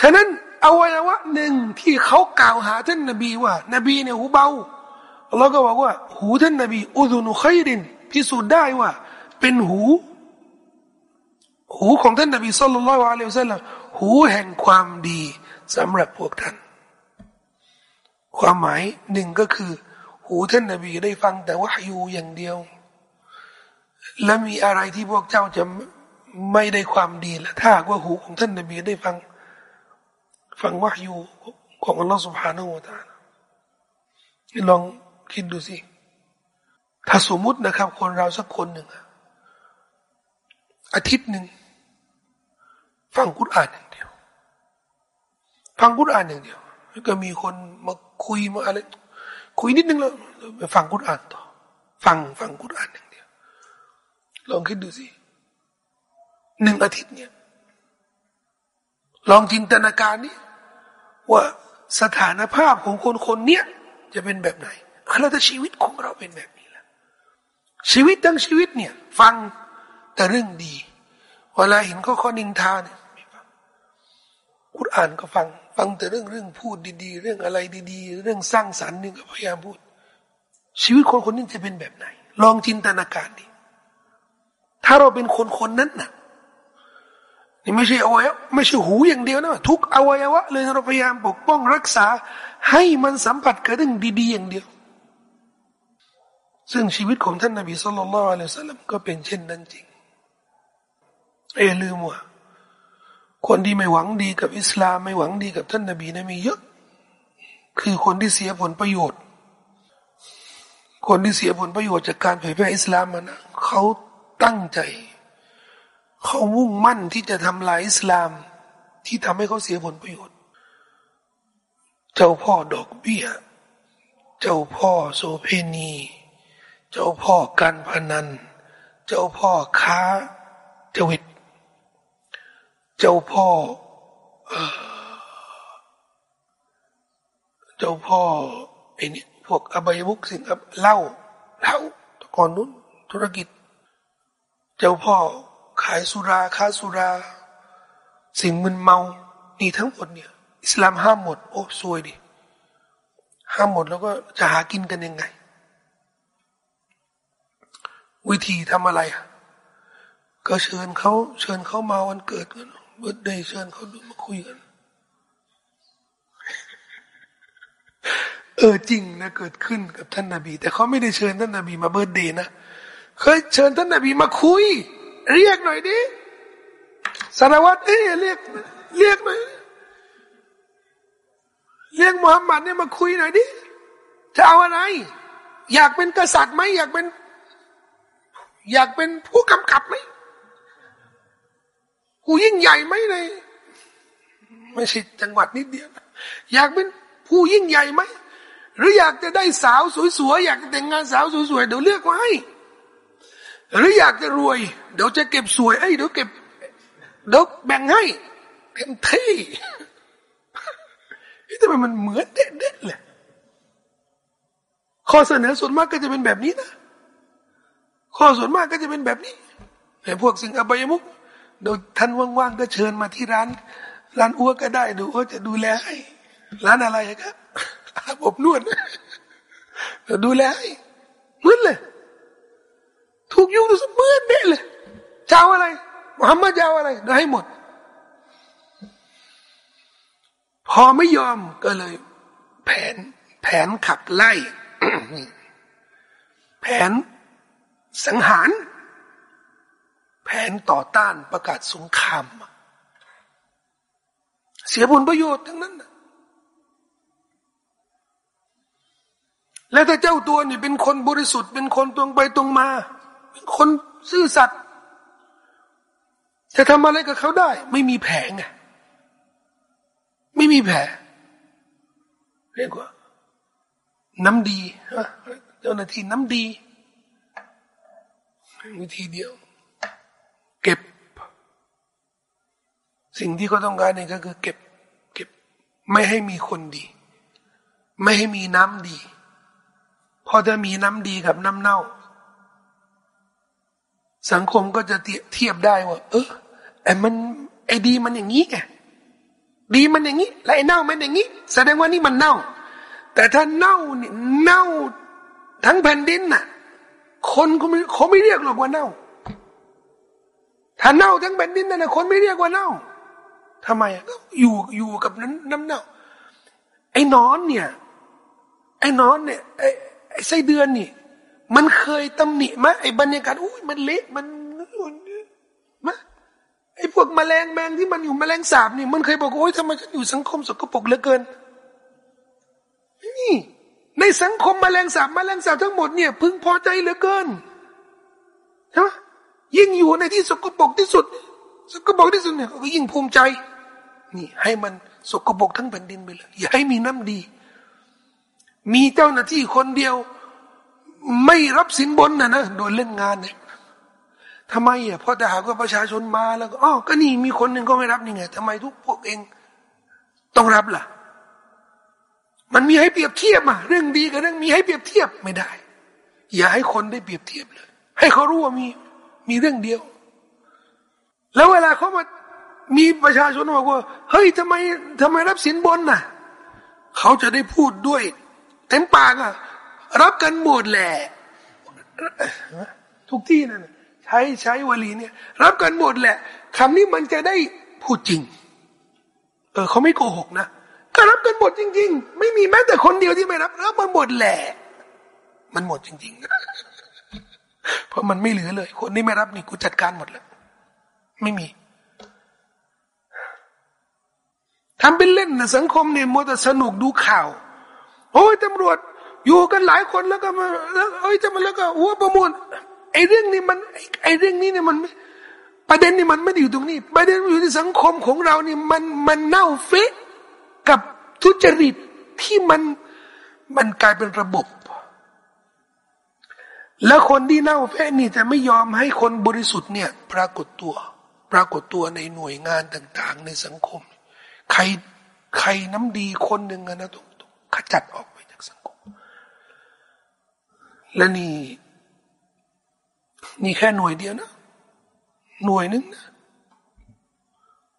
ฉะนั้น อวัยวะหนึ่งที่เขากล่าวหาท่านนบีว่า นบีเนี่ยหูเบาอัลลอฮ์ก็บอกว่า หูท่านนบีอุดุนุขัยรินพิสูจน์ได้ว่า เป็นหู หูของท่านนบีสุลต่านละอัลลอฮฺสัลลัมหูแห่งความดีสำหรับพวกท่าน ความหมายหนึ่งก็คือ หูท่านนบีได้ฟังแต่ว่าอยู่อย่างเดียว และมีอะไรที่พวกเจ้าจะไม่ได้ความดีละถ้าว่าหูของท่านนบีได้ฟัง ฟังว่ายูของอัลลอฮฺ سبحانه และ تعالى ลองคิดดูสิ ถ้าสมมุตินะครับ คนเราสักคนหนึ่งอาทิตย์หนึ่งฟังกุรอานอย่างเดียว ฟังกุรอานอย่างเดียวแล้วก็มีคนมาคุยมาอะไร คุยนิดนึงแล้วไปฟังกุรอานต่อ ฟังฟังกุรอานอย่างเดียว ลองคิดดูสิหนึ่งอาทิตย์เนี่ยลองจินตนาการนี่ ว่าสถานภาพของคนคนเนี้ยจะเป็นแบบไหนแล้วถ้าชีวิตของเราเป็นแบบนี้ล่ะชีวิตทั้งชีวิตเนี่ย ฟังแต่เรื่องดีเวลาเห็นข้อข้อนินทาเนี่ยไม่ฟังกุรอ่านก็ฟัง ฟังแต่เรื่องเรื่องพูดดีๆ เรื่องอะไรดี ๆ เรื่องสร้างสรรค์นี่ก็พยายามพูด ชีวิตคนคนนี้จะเป็นแบบไหน ลองจินตนาการดิถ้าเราเป็นคนคนนั้นน่ะ นี่ไม่ใช่อวัยวะไม่ใช่หูอย่างเดียวนะทุกอวัยวะเลยเราพยายามปกป้องรักษา ให้มันสัมผัสกับเรื่องดี ๆ อย่างเดียว ซึ่งชีวิตของท่านนบีสุลต่านละอัลลอฮฺก็เป็นเช่นนั้นจริงอย่าลืมว่าคนที่ไม่หวังดีกับอิสลามไม่หวังดีกับท่านนบีนะมีเยอะ คือคนที่เสียผลประโยชน์ คนที่เสียผลประโยชน์จากการเผยแพร่อิสลามมันนะเขาตั้งใจ เขามุ่งมั่นที่จะทำลายอิสลาม ที่ทำให้เขาเสียผลประโยชน์ เจ้าพ่อดอกเบี้ย เจ้าพ่อโสเพณี เจ้าพ่อการพนัน เจ้าพ่อค้าเจวิต เจ้าพ่อเจ้าพ่อไอ้นี่พวกอบายมุกสิ่งเล่าเล่าก่อนนู้นธุรกิจ เจ้าพ่อ ขายสุราค้าสุรา สิ่งมึนเมา นี่ทั้งหมดเนี่ย อิสลามห้ามหมด โอ้ซวยดิห้ามหมดแล้วก็จะหากินกันยังไง วิธีทำอะไรอะก็เชิญเขาเชิญเขามาวันเกิดกัน birthday เชิญเขาดูมาคุยกัน เออจริงนะเกิดขึ้นกับท่านนาบี แต่เขาไม่ได้เชิญท่านนาบีมา birthday นะเคยเชิญท่านนาบีมาคุย เรียกหน่อยดิสารวัตรเอ้เรียกเรียกหน่อยเรียกมุฮัมมัดเนี่ยมาคุยหน่อยดิจะเอาอะไร อยากเป็นกษัตริย์ไหมอยากเป็น อยากเป็นผู้กำกับไหมผู้ยิ่งใหญ่ไหมเลยไม่ใช่จังหวัดนิดเดียว อยากเป็นผู้ยิ่งใหญ่ไหมหรืออยากจะได้สาวสวยๆอยากแต่งงานสาวสวยๆเดี๋ยวเลือกมาใหรืออยากจะรวย เดี๋ยวจะเก็บสวยไอ้เดี๋ยวเก็บเดี๋ยวแบ่งให้เต็มที่ทำไมมันเหมือนเด็ดๆเลยข้อเสนอส่วนมากก็จะเป็นแบบนี้นะ ข้อส่วนมากก็จะเป็นแบบนี้ไอ้พวกสิ่งอบายมุกเดี๋ยวท่านว่างๆก็เชิญมาที่ร้าน ร้านอ้วก็ได้ดูอ้วจะดูแลให้ร้านอะไรครับอบนวดดูแลให้เหมือนเลย ถูกยุงตัวเมื่อเด็เลยจะเอาอะไรมุฮัมมัดจะเอาอะไรได้ให้หมด พอไม่ยอมก็เลย แผนแผนขับไล่ แผนสังหาร แผนต่อต้านประกาศสงคราม เสียผลประโยชน์ทั้งนั้น แล้วถ้าเจ้าตัวนี่เป็นคนบริสุทธิ์ เป็นคนตรงไปตรงมา เป็นคนซื่อสัตย์จะทำอะไรกับเขาได้ ไม่มีแผลไงไม่มีแผลเรียกว่า น้ำดีเจ้าหน้าที่น้ำดีวิธีเดียว เก็บ สิ่งที่เขาต้องการนี่ก็คือ เก็บ เก็บ ไม่ให้มีคนดี ไม่ให้มีน้ำดีพอจะมีน้ำดีกับน้ำเน่า สังคมก็จะเทียบได้ว่า เออไอ้มันไอ้ดีมันอย่างนี้ไงดีมันอย่างนี้และไอ้เน่ามันอย่างนี้ แสดงว่านี่มันเน่า แต่ถ้าเน่าเนี่ยเน่าทั้งแผ่นดินน่ะ คนเขาไม่เขาไม่เรียกหรอกว่าเน่า ถ้าเน่าทั้งแผ่นดินน่ะคนไม่เรียกว่าเน่าทำไมอะอยู่อยู่กับนั้นน้ำเน่า ไอ้นอนเนี่ย ไอ้นอนเนี่ยไอ้ไอ้ไส้เดือนนี่ มันเคยตำหนิไหมไอ้บรรยากาศอุ้ยมันเละมันมะไอ้พวกแมลงแมงที่มันอยู่แมลงสาบนี่ มันเคยบอกโอ้ยทำไมฉันอยู่สังคมสกปรกเหลือเกิน นี่ ในสังคมแมลงสาบแมลงสาบทั้งหมดเนี่ยพึงพอใจเหลือเกินใช่ไหมยิ่งอยู่ในที่สกปรกที่สุด สกปรกที่สุดเนี่ยก็ยิ่งภูมิใจ นี่ ให้มันสกปรกทั้งแผ่นดินไปเลยอย่าให้มีน้ำดี มีเจ้าหน้าที่คนเดียว ไม่รับสินบนนะนะโดนเล่นงานเนี่ยทำไมอะเพราะแต่หากว่าประชาชนมาแล้วก็อ๋อก็นี่มีคนหนึ่งก็ไม่รับนี่ไงทำไมทุกพวกเองต้องรับล่ะ มันมีให้เปรียบเทียบอะเรื่องดีกับเรื่องมีให้เปรียบเทียบไม่ได้ อย่าให้คนได้เปรียบเทียบเลย ให้เขารู้ว่ามีมีเรื่องเดียว แล้วเวลาเขามามีประชาชนบอกว่าเฮ้ยทำไมทำไมรับสินบนน่ะ เขาจะได้พูดด้วยเต็มปากอะ รับกันหมดแหละทุกที่นั่นใช้ใช้วลีเนี่ย รับกันหมดแหละคำนี้มันจะได้พูดจริง เออเขาไม่โกหกนะก็รับกันหมดจริง ๆ ไม่มีแม้แต่คนเดียวที่ไม่รับรับมันหมดแหละมันหมดจริง ๆ เพราะมันไม่เหลือเลย คนที่ไม่รับนี่กูจัดการหมดแล้ว ไม่มีทำเป็นเล่นนะสังคมเนี่ยมัวแต่สนุกดูข่าว โอ้ยตำรวจ อยู่กันหลายคนแล้วก็มาแล้วเอ้ยจะมาแล้วก็หัวประมูลไอ้เรื่องนี้มันไอ้เรื่องนี้เนี่ยมัน ประเด็นนี่มันไม่ได้อยู่ตรงนี้ ประเด็นอยู่ที่สังคมของเรานี่มันมันเน่าเฟะกับทุจริตที่มันมันกลายเป็นระบบ แล้วคนที่เน่าเฟะนี่จะไม่ยอมให้คนบริสุทธิ์เนี่ย ปรากฏตัว ปรากฏตัวในหน่วยงานต่าง ๆ ในสังคม ใครใครน้ำดีคนหนึ่งนะต้องขจัดออกไปจากสังคม และนี่นี่แค่หน่วยเดียวนะ หน่วยนึงนะ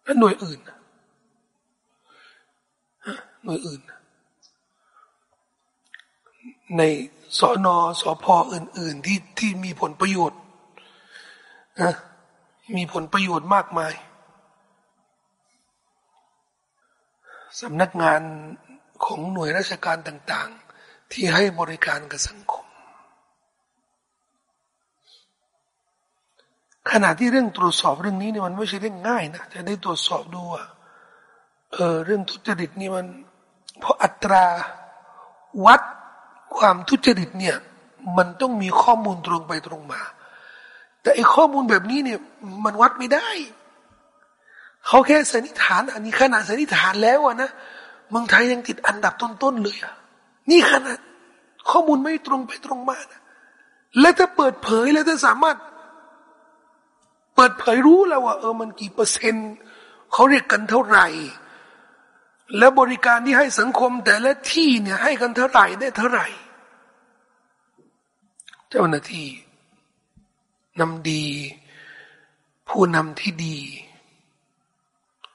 แล้วหน่วยอื่นนะหน่วยอื่น ในสอนอสอพออื่น ๆ ที่ที่มีผลประโยชน์นะมีผลประโยชน์มากมายสำนักงานของหน่วยราชการต่าง ๆ ที่ให้บริการกับสังคม ขณะที่เรื่องตรวจสอบเรื่องนี้เนี่ยมันไม่ใช่เรื่องง่ายนะจะได้ตรวจสอบดูว่าเออเรื่องทุจริตนี่มัน เพราะอัตราวัดความทุจริตเนี่ย มันต้องมีข้อมูลตรงไปตรงมา แต่ไอ้ข้อมูลแบบนี้เนี่ย มันวัดไม่ได้เขาแค่สันนิษฐาน อันนี้ขนาดสันนิษฐานแล้วอะนะเมืองไทยยังติดอันดับต้นๆเลยอะนี่ขนาดข้อมูลไม่ตรงไปตรงมานะและถ้าเปิดเผยแล้วถ้าสามารถ เปิดเผยรู้แล้วว่า เออมันกี่เปอร์เซ็นต์เขาเรียกกันเท่าไหร่ และบริการที่ให้สังคมแต่ละที่เนี่ยให้กันเท่าไหร่ได้เท่าไหร่ เจ้าหน้าที่นำดี ผู้นำที่ดี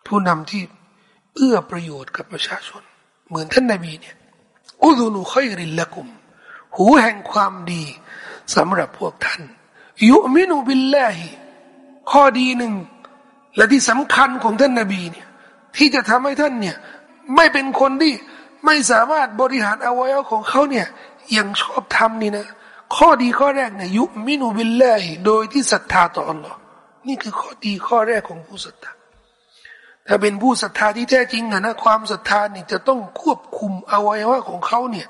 ผู้นำที่เอื้อประโยชน์กับประชาชน เหมือนท่านนาบีเนี่ยอุดุนุขัยริลละกุม หูแห่งความดีสำหรับพวกท่าน ยุมินุบิลลาฮิ ข้อดีหนึ่ง และที่สำคัญของท่านนาบีเนี่ยที่จะทำให้ท่านเนี่ยไม่เป็นคนที่ไม่สามารถบริหารอวัยวะของเขาเนี่ยยังชอบทำนี่นะ ข้อดีข้อแรกเนี่ยยุมินุบิลลาฮิโดยที่ศรัทธาต่ออัลลอฮ์นี่คือข้อดีข้อแรกของผู้ศรัทธาถ้าเป็นผู้ศรัทธาที่แท้จริงอะนะความศรัทธานี่จะต้องควบคุมอวัยวะของเขาเนี่ย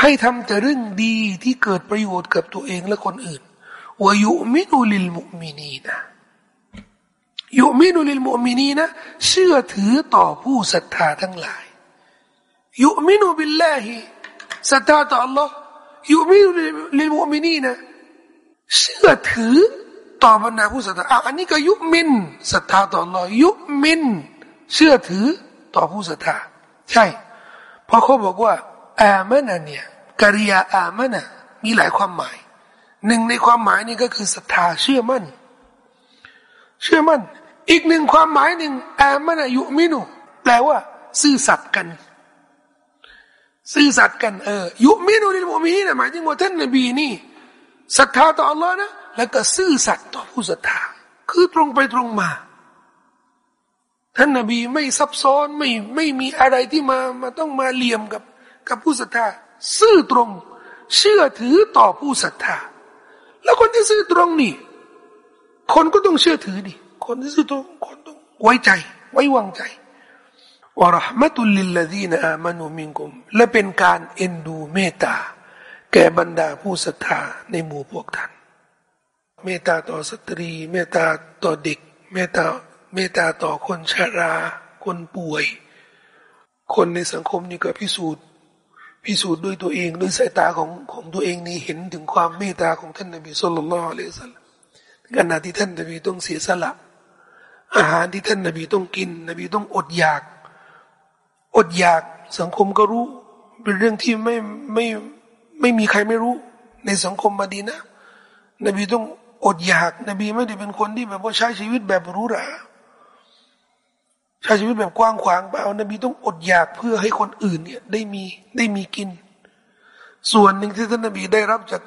ให้ทำแต่เรื่องดีที่เกิดประโยชน์กับตัวเองและคนอื่นวายุมินุลิลมุมินีนะ ยุมินุลิลมุมินีนะเชื่อถือต่อผู้ศรัทธาทั้งหลาย ยุมินุบิลลาฮิศรัทธาต่อ Allah ยุมินุลิลมุมินีนะเชื่อถือต่อบรรดาผู้ศรัทธาอันนี้ก็ยุมินศรัทธาต่อ Allah ยุมิน เชื่อถือต่อผู้ศรัทธาใช่เพราะเขาบอกว่าอามนะเนี่ยกริยาอามนะมีหลายความหมาย หนึ่งในความหมายนี้ก็คือศรัทธาเชื่อมั่น เชื่อมั่น อีกหนึ่งความหมายหนึ่งอามนะยุมินุแปลว่า ซื่อสัตย์กัน ซื่อสัตย์กันเออยุมินุในมุมีนะหมายถึงว่าท่านนบีนี่ศรัทธาต่อ Allah นะแล้วก็ซื่อสัตย์ต่อผู้ศรัทธา คือตรงไปตรงมา ท่านนบีไม่ซับซ้อนไม่ไม่มีอะไรที่มามาต้องมาเหลี่ยมกับกับผู้ศรัทธา ซื่อตรง เชื่อถือต่อผู้ศรัทธา แล้วคนที่ซื่อตรงนี่ คนก็ต้องเชื่อถือดิ คนที่ซื่อตรงคนต้องไว้ใจ ไว้วางใจวะรหมะตุลลิลลดีนอามานุมิงกุม และเป็นการเอ็นดูเมตตา แก่บรรดาผู้ศรัทธาในหมู่พวกท่าน เมตตาต่อสตรี เมตตาต่อเด็ก เมตตาเมตตาต่อคนชรา คนป่วย คนในสังคมนี่ก็พิสูจน์ พิสูจน์ด้วยตัวเองด้วยสายตาของของตัวเองนี่เห็นถึงความเมตตาของท่านนบีสุลต่านละอัลสัลขณะที่ท่านนบีต้องเสียสละ อาหารที่ท่านนบีต้องกิน นบีต้องอดอยาก อดอยากสังคมก็รู้ เป็นเรื่องที่ไม่ไม่ไม่มีใครไม่รู้ ในสังคมมาดีนะ นบีต้องอดอยาก นบีไม่ได้เป็นคนที่แบบว่าใช้ชีวิตแบบรู้หราใช้ชีวิตแบบกว้างขวางเปล่านบีต้องอดอยากเพื่อให้คนอื่นเนี่ยได้มีได้มีกิน ส่วนหนึ่งที่ท่านนบีได้รับจาก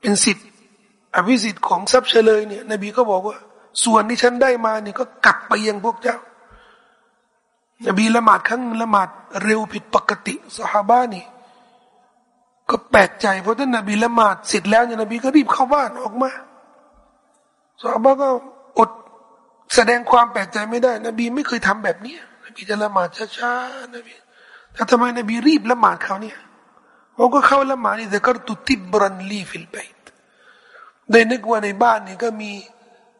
เป็นสิทธิ์อภิสิทธิ์ของทรัพย์เฉลยเนี่ย นบีก็บอกว่า ส่วนที่ฉันได้มาเนี่ยก็กลับไปยังพวกเจ้านบีละหมาดครั้งละหมาดเร็วผิดปกติสหาบ้านี่ก็แปลกใจเพราะท่านนบีละหมาดเสร็จแล้วเนี่ยนบีก็รีบเข้าบ้านออกมาสหาบ้าก็อดแสดงความแปลกใจไม่ได้ นบีไม่เคยทำแบบนี้นบีจะละหมาดช้าๆนบีแต่ทำไมนบีรีบละหมาดเขาเนี่ยเขาก็เข้าละหมาดนี่แต่ก็ตุติบรันลีฟิลไบตได้นึกว่าในบ้านนี่ก็มี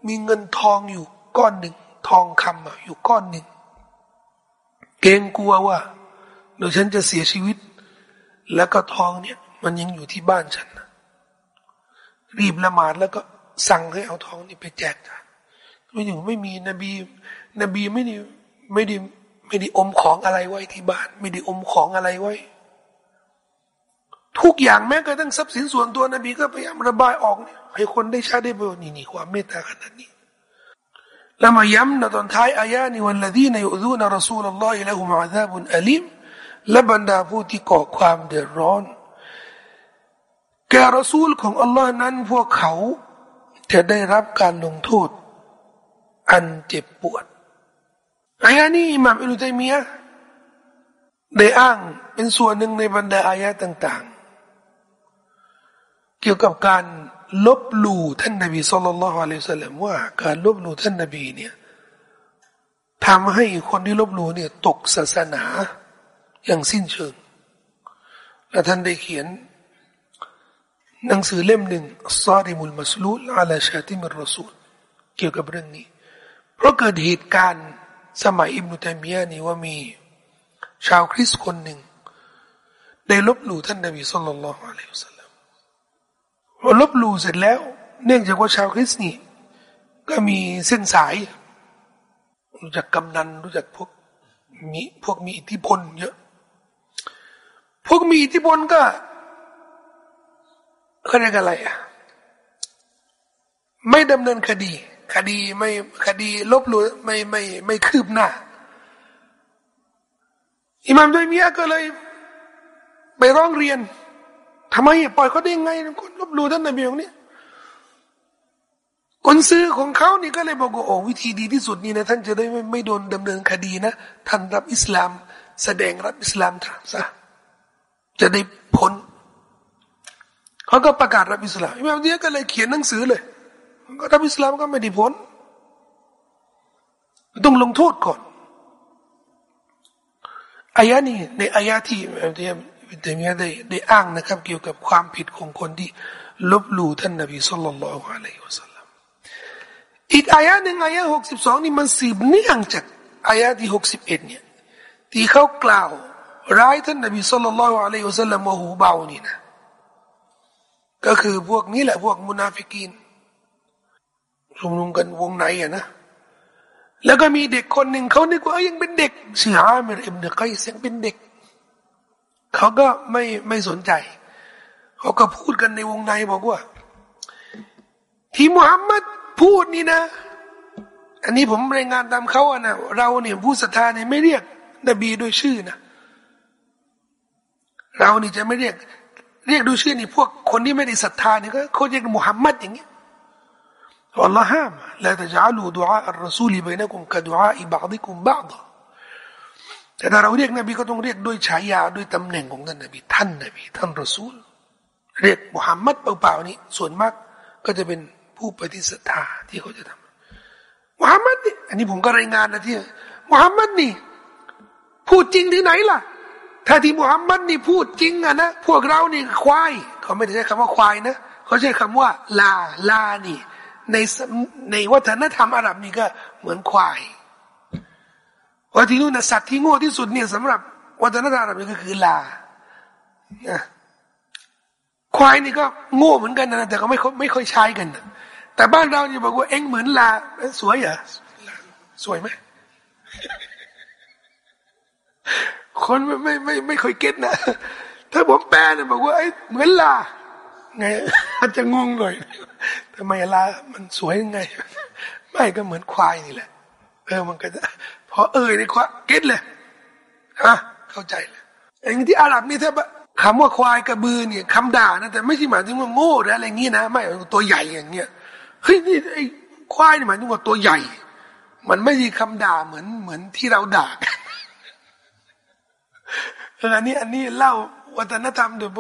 มีเงินทองอยู่ก้อนหนึ่ง ทองคำอยู่ก้อนหนึ่ง เกรงกลัวว่าเดี๋ยวฉันจะเสียชีวิต แล้วก็ทองเนี่ย มันยังอยู่ที่บ้านฉันนะรีบละหมาดแล้วก็สั่งให้เอาทองนี่ไปแจกจ่ายไม่อยู่ไม่มีนบี นบีไม่ได้ไม่ได้ไม่ได้อมของอะไรไว้ที่บ้าน ไม่ได้อมของอะไรไว้ ทุกอย่างแม้กระทั่งทรัพย์สินส่วนตัวนบีก็พยายามระบายออกเนี่ยให้คนได้ใช้ได้บ่นี่นี่ความเมตตาขนาดนี้แล้วมาย้ำในตอนท้ายอายานี้วันละดีในอุดูนรสูลลอฮิละหุมอาซาบุนอัลิมและบรรดาผู้ที่ก่อความเดือดร้อน แก่รสูลของอัลลอฮ์นั้นพวกเขาจะได้รับการลงโทษ อันเจ็บปวดอายะนี้อิหม่ามอิลุตัยมียะได้อ้างเป็นส่วนหนึ่งในบรรดาอายะต่าง เกี่ยวกับการลบหลู่ท่านนบีสุลต่านละฮ์อะลัยสลามว่า การลบหลู่ท่านนบีเนี่ยทำให้คนที่ลบหลู่เนี่ยตกศาสนาอย่างสิ้นเชิง และท่านได้เขียน หนังสือเล่มหนึ่งซาดิมุลมัสลูลอาลาชาติมิรรสูลเกี่ยวกับเรื่องนี้ เพราะเกิดเหตุการณ์สมัยอิบนุตัยมียะนี่ว่ามีชาวคริสต์คนหนึ่ง ได้ลบหลู่ท่านนบีสุลต่านละฮ์อะลัยสลาม พอลบหลู่เสร็จแล้ว เนื่องจากว่าชาวคริสต์นี่ก็มีเส้นสาย รู้จักกำนันรู้จักพวกมีพวกมีอิทธิพลเยอะ พวกมีอิทธิพลก็เขาเรียกอะไรอะไม่ดำเนินคดี คดีไม่คดีลบหลู่ไม่ไม่ไม่คืบหน้า อิหม่ามดอยมียก็เลย ไปร้องเรียน ทำไมปล่อยเขาได้ไงคนลบหลู่ท่านนบีองนี้คนซื้อของเขานี่ก็เลยบอกว่าโอ้วิธีดีที่สุดนี่นะท่านจะได้ไม่ไม่โดนดำเนินคดีนะท่านรับอิสลาม แสดงรับอิสลามทางซะจะได้พ้นเขาก็ประกาศรับอิสลามอิมามเดียก็เลยเขียนหนังสือเลยก็รับอิสลามก็ไม่ได้พ้นต้องลงโทษก่อนอายะนี้ในอายะที่อิมามเดีย อิตเมียได้ได้อ้างนะครับ เกี่ยวกับความผิดของคนที่ลบหลู่ท่านนบีสุลต่านละฮ์อะลัยฮิวสัลลัมอีกอายะหนึ่งอายะหกสิบสองนี่มันสืบเนื่องจากอายะที่หกสิบเอ็ดเนี่ยที่เขากล่าวร้ายท่านนบีสุลต่านละฮ์อะลัยฮิวสัลลัมว่าหูเบานี่นะก็คือพวกนี้แหละพวกมุนาฟิกีนชุมนุมกันวงไหนอะนะแล้วก็มีเด็กคนหนึ่งเขานึกว่ายังเป็นเด็กเสืออามิรอิบเนกไกเสียงเป็นเด็ก เขาก็ไม่ไม่สนใจ เขาก็พูดกันในวงในบอกว่า ที่มุฮัมมัดพูดนี่นะ อันนี้ผมรายงานตามเขาอะนะเราเนี่ยผู้ศรัทธาเนี่ยไม่เรียกนบีด้วยชื่อนะเรานี่จะไม่เรียก เรียกดูชื่อนี่พวกคนที่ไม่ได้ศรัทธาเนี่ยก็เขาเรียกมุฮัมมัดอย่างเงี้ยอัลลอฮ์ห้ามละตะจัลูดุอาอัลรอซูลีบนักุมกะดุอาอิบะดิกุมบะด แต่ถ้าเราเรียกนบีก็ต้องเรียกด้วยฉายาด้วยตำแหน่งของท่านนบีท่านนบีท่านรอซูล เรียกมุฮัมมัดเปล่าๆนี้ ส่วนมากก็จะเป็นผู้ปฏิสัทธาที่เขาจะทำมุฮัมมัดนี่อันนี้ผมก็รายงานนะที่มุฮัมมัดนี่ พูดจริงที่ไหนล่ะ ถ้าที่มุฮัมมัดนี่พูดจริงอะนะพวกเรานี่ควายเขาไม่ได้ใช้คำว่าควายนะเขาใช้คำว่าลาลานี่ในในวัฒนธรรมอาหรับนี่ก็เหมือนควาย ว่าที่นู่นนะสัตว์ที่โง่ที่สุดเนี่ยสำหรับวัฒนธรรมอาหรับนี่ก็คือลาควายนี่ก็โง่เหมือนกันนะแต่ก็ไม่ไม่ค่อยใช้กันนะแต่บ้านเราเนี่ยบอกว่าเอ็งเหมือนลาสวยเหรอสวยไหมคนไม่ไม่ไม่ไม่ค่อยเก็ตนะถ้าผมแปลเนี่ยบอกว่าไอ้เหมือนลาไงอาจจะงงหน่อยทำไมลา มันสวยยังไง ไม่ก็เหมือนควายนี่แหละ เออมันก็จะ พอเอ่ยในควาเก็ตเลยฮะเข้าใจเลยอย่างที่อาหรับนี่ถ้าคำว่าควายกระบือเนี่ยคำด่านะแต่ไม่ใช่หมายถึงว่าโง่หรืออะไรเงี้นะไม่ตัวใหญ่อย่างเงี้ยเฮ้ยนี่ไอ้ควายนี่หมายถึงว่าตัวใหญ่ มันไม่ใช่คำด่าเหมือนเหมือนที่เราด่าอันนี้อันนี้เล่าวัฒนธรรมโดย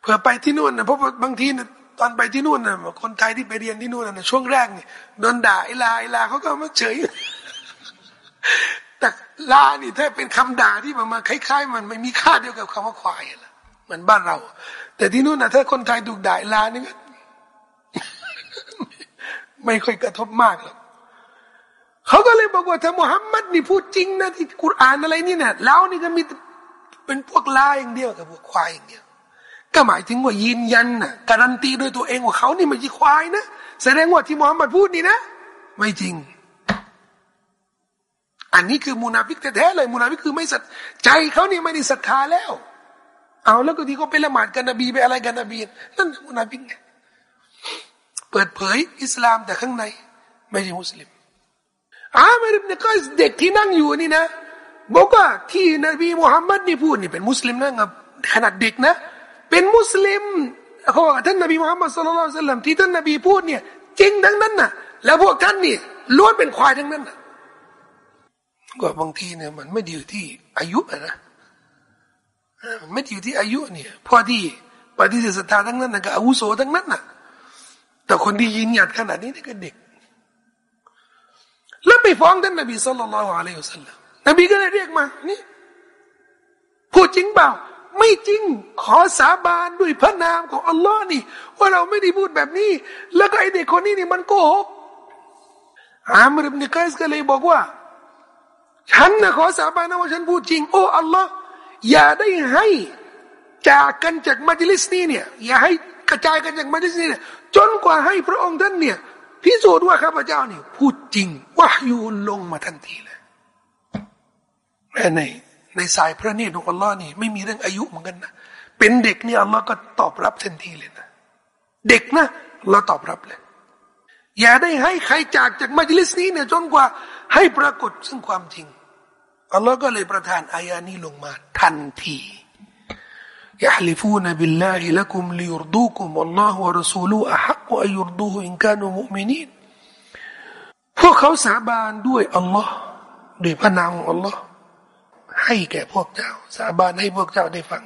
เผื่อไปที่นู่นนะเพราะบางทีนะตอนไปที่นู่นนะคนไทยที่ไปเรียนที่นู่นนะช่วงแรกเนี่ยโดนด่าไอ้ลาไอ้ลาเขาก็มาเฉย แต่ลานี่ถ้าเป็นคำด่าที่มันมาคล้ายๆ มันไม่มีค่าเดียวกับคำว่าควายละเหมือนบ้านเรา แต่ที่นู่นนะถ้าคนไทยถูกด่าลานี่ก็ไม่ค่อยกระทบมากหรอกเขาก็เลยบอกว่าถ้ามุฮัมมัดนี่พูดจริงนะที่กุรอานอะไรนี่เนี่ยเรานี่ก็มีเป็นพวกลาอย่างเดียวกับพวกควายอย่างเดียว ก็หมายถึงว่ายืนยันนะการันตีด้วยตัวเองว่าเขานี่ไม่ใช่ควายนะแสดงว่าที่มุฮัมมัดพูดนี่นะ ไม่จริง อันนี้คือมูนาฟิกแท้ๆเลยมูนาฟิกคือไม่สัตใจเขานี่ไม่ได้ศรัทธาแล้ว เอาแล้วก็ที่เขาไปละหมาดกันนบีไปอะไรกันนบีนั่นมุนาฟิกไงเปิดเผยอิสลามแต่ข้างใน ไม่ใช่มุสลิมอามิรอิบนุก็อยส์ เด็กที่นั่งอยู่นี่นะบอกว่าที่นบีมุฮัมมัดนี่พูดนี่เป็นมุสลิมนะขนาดเด็กนะ เป็นมุสลิมเขาบอกท่านนบีมุฮัมมัดصلى الله عليه وسلمที่ท่านนบีพูดเนี่ยจริงทั้งนั้นนะแล้วพวกท่านนี่ล้วนเป็นควายทั้งนั้นนะ ก็บางทีเนี่ยมันไม่ดีอยู่ที่อายุนะไม่ดีอยู่ที่อายุเนี่ยพอที่ปฏิเสธศรัทธาทั้งนั้นนะก็อาวุโสทั้งนั้นนะแต่คนที่ยืนหยัดขนาดนี้นี่ก็เด็ก แล้วไปฟ้องท่านนบีสุลต่านละฮ์อะลัยฮุสซาลลัมนบีก็เลยเรียกมานี่พูดจริงเปล่า ไม่จริงขอสาบานด้วยพระนามของอัลลอฮ์นี่ ว่าเราไม่ได้พูดแบบนี้ แล้วก็ไอเด็กคนนี้นี่มันโกหกอามรบนิกายสก็เลยบอกว่า ฉันนะขอสาบานนะว่าฉันพูดจริง โอ้อัลลอฮ์อย่าได้ให้จากกันจากมัจลิสนี้เนี่ย อย่าให้กระจายกันจากมัจลิสนี้เนี่ยจนกว่าให้พระองค์ท่านเนี่ยพิสูจน์ว่าข้าพเจ้านี่พูดจริงว่าอยูลงมาทันทีเลยแต่ในในสายพระเนตรของอัลลอฮ์นี่ไม่มีเรื่องอายุเหมือนกันนะเป็นเด็กนี่อัลลอฮ์ก็ตอบรับทันทีเลยนะเด็กนะเราตอบรับเลย อย่าได้ให้ใครจากจากมัจลิสนี้เนี่ยจนกว่า ให้ปรากฏซึ่งความจริงอัลลอฮ์ก็เลยประทานอายานี้ลงมา ทันทีيحلفون بالله لكم ليرضوكم والله ورسوله أحق أن يرضوه إن كانوا مؤمنينพวกเขาสาบานด้วยอัลลอฮ์ด้วยพระนามของอัลลอฮ์ให้แก่พวกเจ้า สาบานให้พวกเจ้าได้ฟัง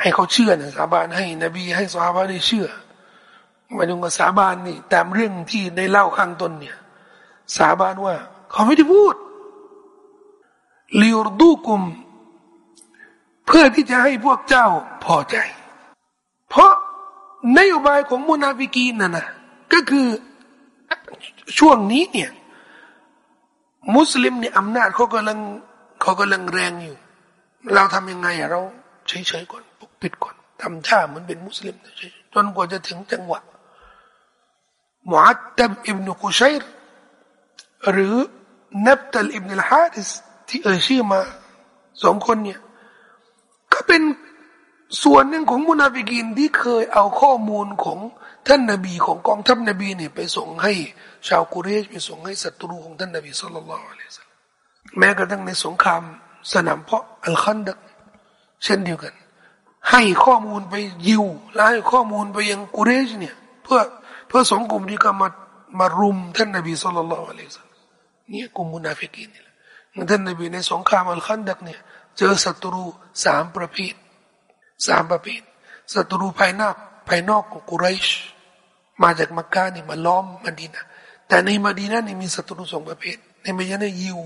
ให้เขาเชื่อนะสาบานให้นบีให้สาบานได้เชื่อมาดูกับสาบานนี่ตามเรื่องที่ได้เล่าข้างต้นเนี่ย สาบานว่า เขาไม่ได้พูดลิยรดูกุม เพื่อที่จะให้พวกเจ้าพอใจ เพราะนโยบายของมุนาฟิกีนน่ะนะก็คือช่วงนี้เนี่ย มุสลิมเนี่ยอำนาจเขากำลังเขากำลังแรงอยู่ เราทำยังไงอะเราเฉยๆก่อนปกปิดก่อนทำท่าเหมือนเป็นมุสลิมจนกว่าจะถึงจังหวะมุอัตตับอิบนุกุชัยร หรือนับตัลอิบนุลฮาริสที่เอ่ยชื่อมาสองคนเนี่ย ก็เป็นส่วนหนึ่งของมุนาฟิกินที่เคยเอาข้อมูลของท่านนบีของกองทัพนบีเนี่ยไปส่งให้ชาวกุเรชไปส่งให้ศัตรูของท่านนบีصلى الله عليه وسلمแม้กระทั่งในสงครามสนามเพลาะอัลคันดักเช่นเดียวกัน ให้ข้อมูลไปยิวและให้ข้อมูลไปยังกุเรชเนี่ยเพื่อเพื่อสองกลุ่มนี้ก็มามารุมท่านนบีصلى الله عليه وسلم นี่กลุ่มมุนาฟิกินนี่แหละท่านนบีในสงครามอัลคันดักเนี่ยเจอศัตรูสามประเภทสามประเภทศัตรูภายนอกภายนอกของกุไรชมาจากมักกะนี่มาล้อมมาดีนะแต่ในมาดีนะนี่มีศัตรูสองประเภท ในมาดีนะยิว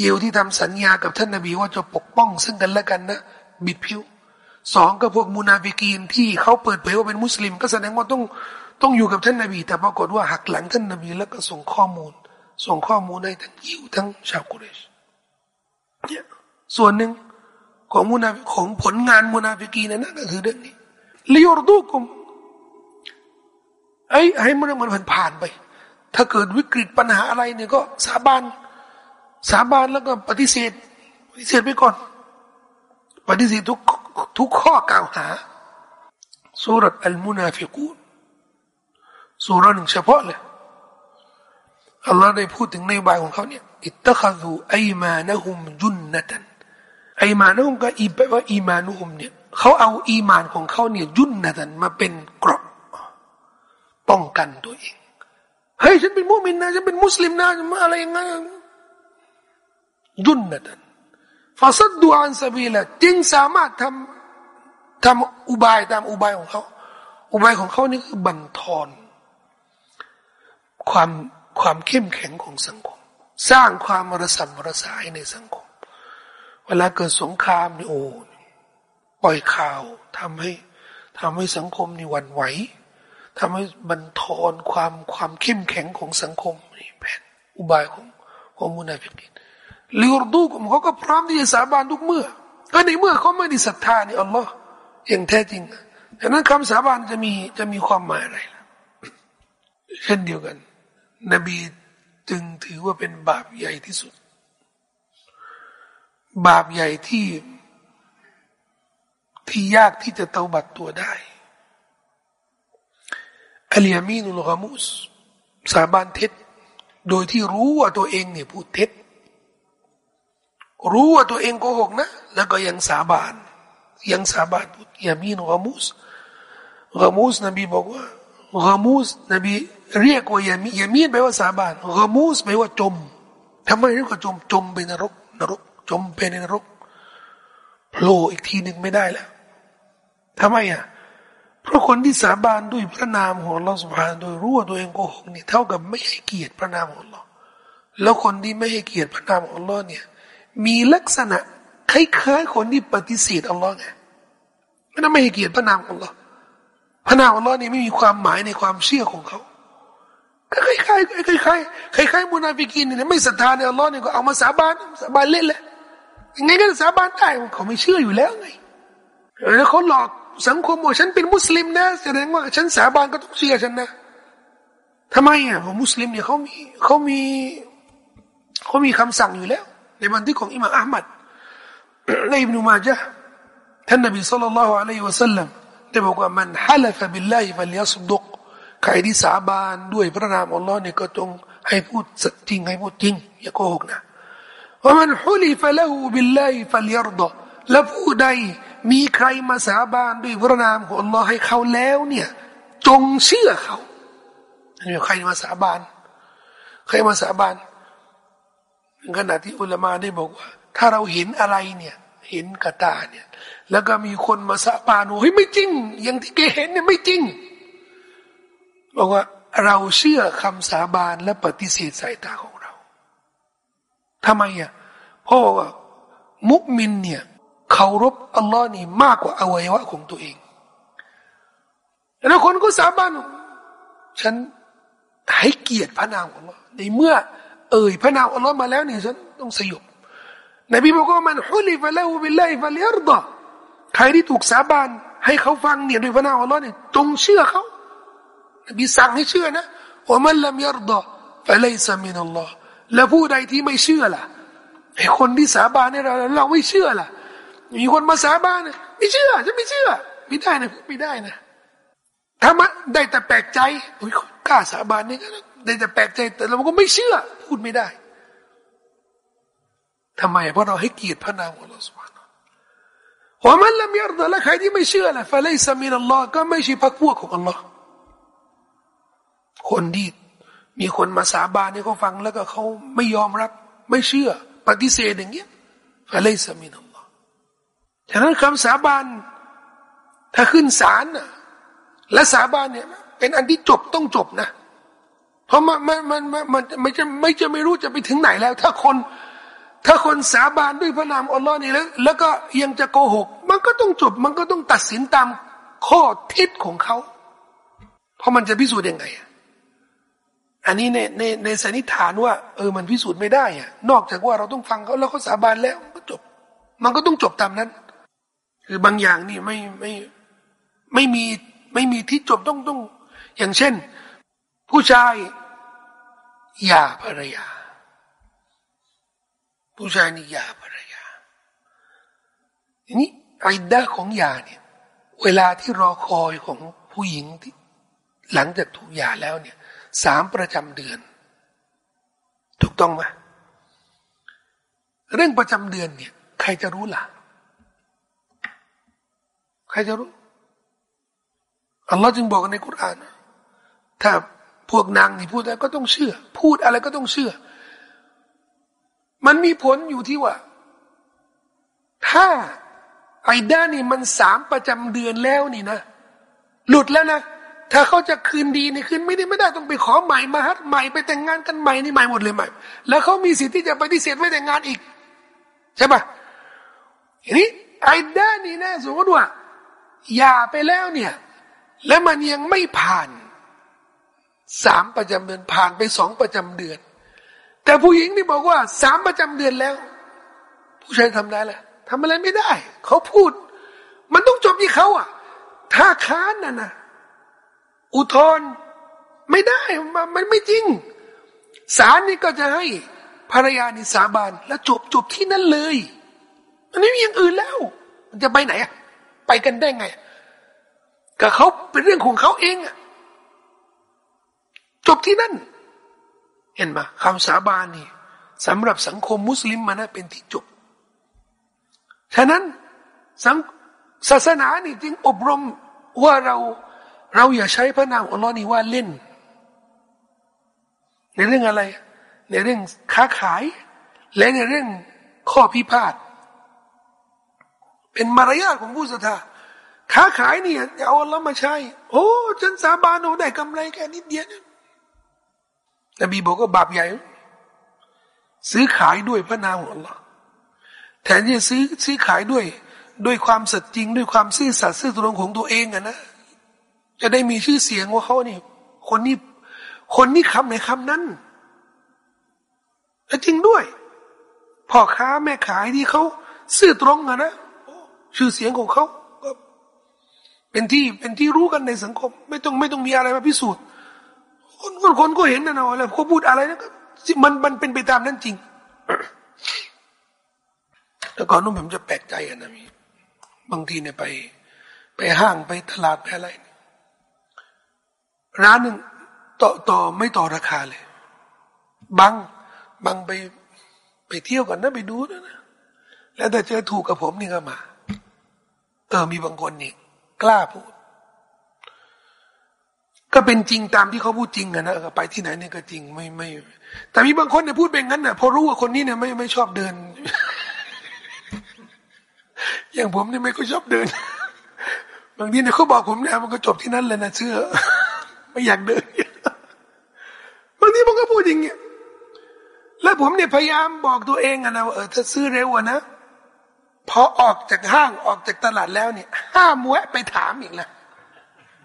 ยิวที่ทำสัญญากับท่านนบีว่าจะปกป้อง ซึ่งกันและกันนะบิดพลิ้วสองก็พวกมุนาฟิกีนที่เขาเปิดเผยว่าเป็นมุสลิม ก็แสดงว่าต้องต้องอยู่กับท่านนบี แต่ปรากฏว่าหักหลังท่านนบีแล้วก็ส่งข้อมูล ส่งข้อมูลให้ทั้งยิวทั้งชาวกุเรชเนี่ยส่วนหนึ่งของมุนาของผลงานมุนาฟิกีนั่นก็คือเรื่องนี้ลิยรดูกุมไอ้ให้มันมันผ่านไป ถ้าเกิดวิกฤตปัญหาอะไรเนี่ยก็สาบานสาบานแล้วก็ปฏิเสธปฏิเสธไปก่อน ปฏิเสธทุกทุกข้อกล่าวหาสุรอัลมุนาฟิกูนสุรหนึ่งเฉพาะเลย อัลลอฮ์ได้พูดถึงในบายของเขาเนี่ยอิตตะคดูไอมานะฮุมจุนนะตันไอมานะฮุมก็อีแปลว่าอีมานุฮุมเนี่ยเขาเอาอีมานของเขาเนี่ยจุนนะตันมาเป็นกรอบป้องกันตัวเองเฮ้ยฉันเป็นมุสลิมนะฉันเป็นมุสลิมนะมาอะไรอย่างนั้นจุนนะตันฟาซัดดูอันซาบีละจึงสามารถทำทำอุบายตามอุบายของเขาอุบายของเขานี่คือบั่นทอนความ ความเข้มแข็งของสังคม สร้างความระส่ำระสายในสังคม เวลาเกิดสงครามนี่โอ้ปล่อยข่าวทำให้ทำให้สังคมนี่หวั่นไหวทำให้บั่นทอนความความเข้มแข็งของสังคมนี่แผนอุบายของของมุนาฟิกินليرضوكم เขาก็พร้อมที่จะสาบานทุกเมื่อก็ในเมื่อเขาไม่ได้ศรัทธาในอัลลอฮ์อย่างแท้จริงดังนั้นคำสาบานจะมีจะมีความหมายอะไรล่ะเช่นเดียวกัน นบีจึงถือว่าเป็นบาปใหญ่ที่สุด บาปใหญ่ที่ที่ยากที่จะเตาบัดตัวได้อัลยามีนุลกามุสสาบานเท็จ โดยที่รู้ว่าตัวเองเนี่ยพูดเท็จ รู้ว่าตัวเองโกหกนะ แล้วก็ยังสาบาน ยังสาบานพูดยามีนุลกามุสกามุสนบีบอกว่ากามุสนบี เรียกว่ายามียามีนแปลว่าสาบานกามูสแปลว่าจมทำไมเรียกว่าจมจมไปนรก นรก จมไปในนรกโผล่อีกทีหนึ่งไม่ได้แล้วทำไมอะเพราะคนที่สาบานด้วยพระนามของเราสุภาโดยรู้ว่าตัวเองโกหกนี่เท่ากับไม่ให้เกียรติพระนามของเราแล้วคนที่ไม่ให้เกียรติพระนามของเราเนี่ย มีลักษณะคล้ายๆคนที่ปฏิเสธอัลลอฮ์ไงมันไม่ให้เกียรติพระนามของเราพระนามของเราเนี่ยไม่มีความหมายในความเชื่อของเขา คล้ายๆคล้ายๆคล้ายๆคล้ายๆมุนาฟิกินเนี่ยไม่ศรัทธาในอัลลอฮ์เนี่ยก็เอามาสาบานสาบานเล่นแหละยังไงก็สาบานได้เขาไม่เชื่ออยู่แล้วไงแล้วเขาหลอกสังคมว่าฉันเป็นมุสลิมนะแสดงว่าฉันสาบานก็ต้องเชื่อฉันนะทำไมอะเพราะมุสลิมเนี่ยเขามีเขามีเขามีคำสั่งอยู่แล้ว ในบันทึกของอิมามอะห์มัดและอิบนุมาญะฮ์ท่านนบีصلى الله عليه وسلمได้บอกว่าمن حلف بالله فليصدق ใครที่สาบานด้วยพระนามอัลลอฮ์เนี่ยก็จงให้พูดสัจจริงให้พูดจริง อย่าโกหกนะومن حلف له بالله فليرضและผู้ใดมีใครมาสาบานด้วยพระนามของอัลลอฮ์ให้เขาแล้วเนี่ย จงเชื่อเขานี่ใครมาสาบาน ใครมาสาบานขณะที่อุลามาได้บอกว่า ถ้าเราเห็นอะไรเนี่ย เห็นกระตาเนี่ย แล้วก็มีคนมาสาบานว่าเฮ้ยไม่จริง อย่างที่แกเห็นเนี่ยไม่จริง บอกว่าเราเชื่อคำสาบานและปฏิเสธสายตาของเราทำไมอะเพราะว่ามุกมินเนี่ยเคารพอัลลอฮ์นี่มากกว่าอวัยวะของตัวเองแล้วคนก็สาบานฉันให้เกียรติพระนามของอัลลอฮ์ในเมื่อ เอ่ยพระนามอัลลอฮ์มาแล้วเนี่ยฉันต้องสยบนบีบอกว่ามันฮุลิฟะแล้วบิลลฟะลิยรดะใครที่ถูกสาบานให้เขาฟังเนี่ยด้วยพระนามอัลลอฮ์เนี่ยจงเชื่อเขา บีสั่งให้เชื่อนะว่ามันละมิยรดะฟะเลสมินัลลอฮ์และผู้ใดที่ไม่เชื่อล่ะไอคนที่สาบานเนี่ยเราเราไม่เชื่อล่ะ มีคนมาสาบานไม่เชื่อฉันไม่เชื่อ ไม่ได้นะไม่ได้นะถ้ามาได้แต่แปลกใจโอ้ยกล้าสาบานนี่ก็ได้แต่แปลกใจแต่เราก็ไม่เชื่อ พูดไม่ได้ทำไมเพราะเราให้เกียรติพระนามของเราสุภาพว่ามันละมีอัลลอฮ์และใครที่ไม่เชื่อละฟะเลยสมินอัลลอฮ์ก็ไม่ใช่พักพวกของอัลลอฮ์ คนที่มีคนมาสาบานนี่เขาฟัง แล้วก็เขาไม่ยอมรับ ไม่เชื่อ ปฏิเสธอย่างเงี้ยฟะเลยสมินอัลฉะนั้นคำสาบานถ้าขึ้นศาลน่ะและสาบานเนี่ย เป็นอันที่จบต้องจบนะ เพราะมันมันมันมันไม่จะไม่จะไม่รู้จะไปถึงไหนแล้ว ถ้าคน ถ้าคนสาบานด้วยพระนามอัลลอฮ์นี่แล้ว แล้วก็ยังจะโกหก มันก็ต้องจบ มันก็ต้องตัดสินตามข้อเท็จของเขา เพราะมันจะพิสูจน์ยังไงอั อันนี้ในในในสันนิษฐานว่า เออมันพิสูจน์ไม่ได้อะนอกจากว่าเราต้องฟังเขาแล้วเขาสาบานแล้วก็จบ มันก็ต้องจบตามนั้น คือบางอย่างนี่ไม่ไม่ไม่มีไม่มีที่จบต้องต้อง อย่างเช่น ผู้ชายหย่าภรรยา ผู้ชายนี่หย่าภรรยาทีนี้ไอ้ด้าของหย่าเนี่ย เวลาที่รอคอยของผู้หญิงที่ หลังจากถูกหย่าแล้วเนี่ย สามประจำเดือน ถูกต้องไหมเรื่องประจำเดือนเนี่ย ใครจะรู้ล่ะ ใครจะรู้ อัลลอฮ์จึงบอกในกุรอาน ถ้าพวกนางนี่พูดอะไรก็ต้องเชื่อ พูดอะไรก็ต้องเชื่อ มันมีผลอยู่ที่ว่า ถ้าไอ้ด้านนี่มันสามประจำเดือนแล้วนี่นะ หลุดแล้วนะ ถ้าเขาจะคืนดีนี่คืนไม่ได้ไม่ได้ต้องไปขอใหม่มาฮัดใหม่ไปแต่งงานกันใหม่นี่ใหม่หมดเลยใหม่ แล้วเขามีสิทธิ์ที่จะปฏิเสธไม่แต่งงานอีก ใช่ปะทีนี้ไอ้ด้านนี่นะสมมติว่าหย่าไปแล้วเนี่ย แล้วมันยังไม่ผ่านสามประจำเดือนผ่านไปสองประจำเดือน แต่ผู้หญิงนี่บอกว่าสามประจำเดือนแล้ว ผู้ชายทำได้แหละทำอะไรไม่ได้ เขาพูด มันต้องจบที่เขาอะ ถ้าค้านน่ะนะ อุทธรไม่ได้มันไม่จริงศาลนี่ก็จะให้ภรรยานี่สาบานแล้วจบจบที่นั่นเลย มันไม่มีอย่างอื่นแล้ว มันจะไปไหนอะไปกันได้ไงก็เขาเป็นเรื่องของเขาเองอะจบที่นั่น เห็นไหมคำสาบานนี่สำหรับสังคมมุสลิมมานะเป็นที่จบ ฉะนั้นสังศาสนานี่จึงอบรมว่าเรา เราอย่าใช้พระนามอัลลอฮ์นี่ว่าเล่น ในเรื่องอะไร ในเรื่องค้าขาย และในเรื่องข้อพิพาทเป็นมารยาทของผู้ศรัทธาค้าขายเนี่ยอย่าเอาอัลลอฮ์มาใช้ โอ้ฉันสาบานโอ้ได้กำไรแค่นิดเดียวนบีบอกว่าบาปใหญ่ ซื้อขายด้วยพระนามของอัลลอฮ์แทนที่จะซื้อซื้อขายด้วย ด้วยความสัตย์จริง ด้วยความซื่อสัตย์ซื่อตรงของตัวเองอะนะ จะได้มีชื่อเสียงว่าเขานี่ คนนี้คนนี้คำในคำนั้นและจริงด้วยพ่อค้าแม่ขายที่เขาซื่อตรงอะนะชื่อเสียงของเขาก็เป็นที่เป็นที่รู้กันในสังคม ไม่ต้องไม่ต้องมีอะไรมาพิสูจน์คนคนคนก็เห็นนะนะแล้วเขาพูดอะไรนะก็มันมันเป็นไปตามนั้นจริงแต่ก่อนนู้นผมจะแปลกใจอะนะมีบางทีเนี่ยไป ไปห้างไปตลาดไปอะไร ร้านหนึ่งต่อต่อไม่ต่อราคาเลย บางบางไปไปเที่ยวกันนะไปดูนะนะแล้วแต่เจอถูกกับผมนี่ก็มา เออมีบางคนนี่กล้าพูด ก็เป็นจริงตามที่เขาพูดจริงอะนะไปที่ไหนเนี่ยก็จริงไม่ไม่ แต่มีบางคนเนี่ยพูดเป็นงั้นน่ะพอรู้ว่าคนนี้เนี่ยไม่ไม่ชอบเดิน อย่างผมเนี่ยไม่ค่อยชอบเดิน บางทีเนี่ยเขาบอกผมเนี่ยมันก็จบที่นั่นเลยนะเชื่อ ไม่อยากเดินบางทีผมก็พูดอย่างเงี้ยแล้วผมเนี่ยพยายามบอกตัวเองอะนะว่าเออถ้าซื้อเร็วนะพอออกจากห้างออกจากตลาดแล้วเนี่ย ห้ามแวะไปถามอีกนะ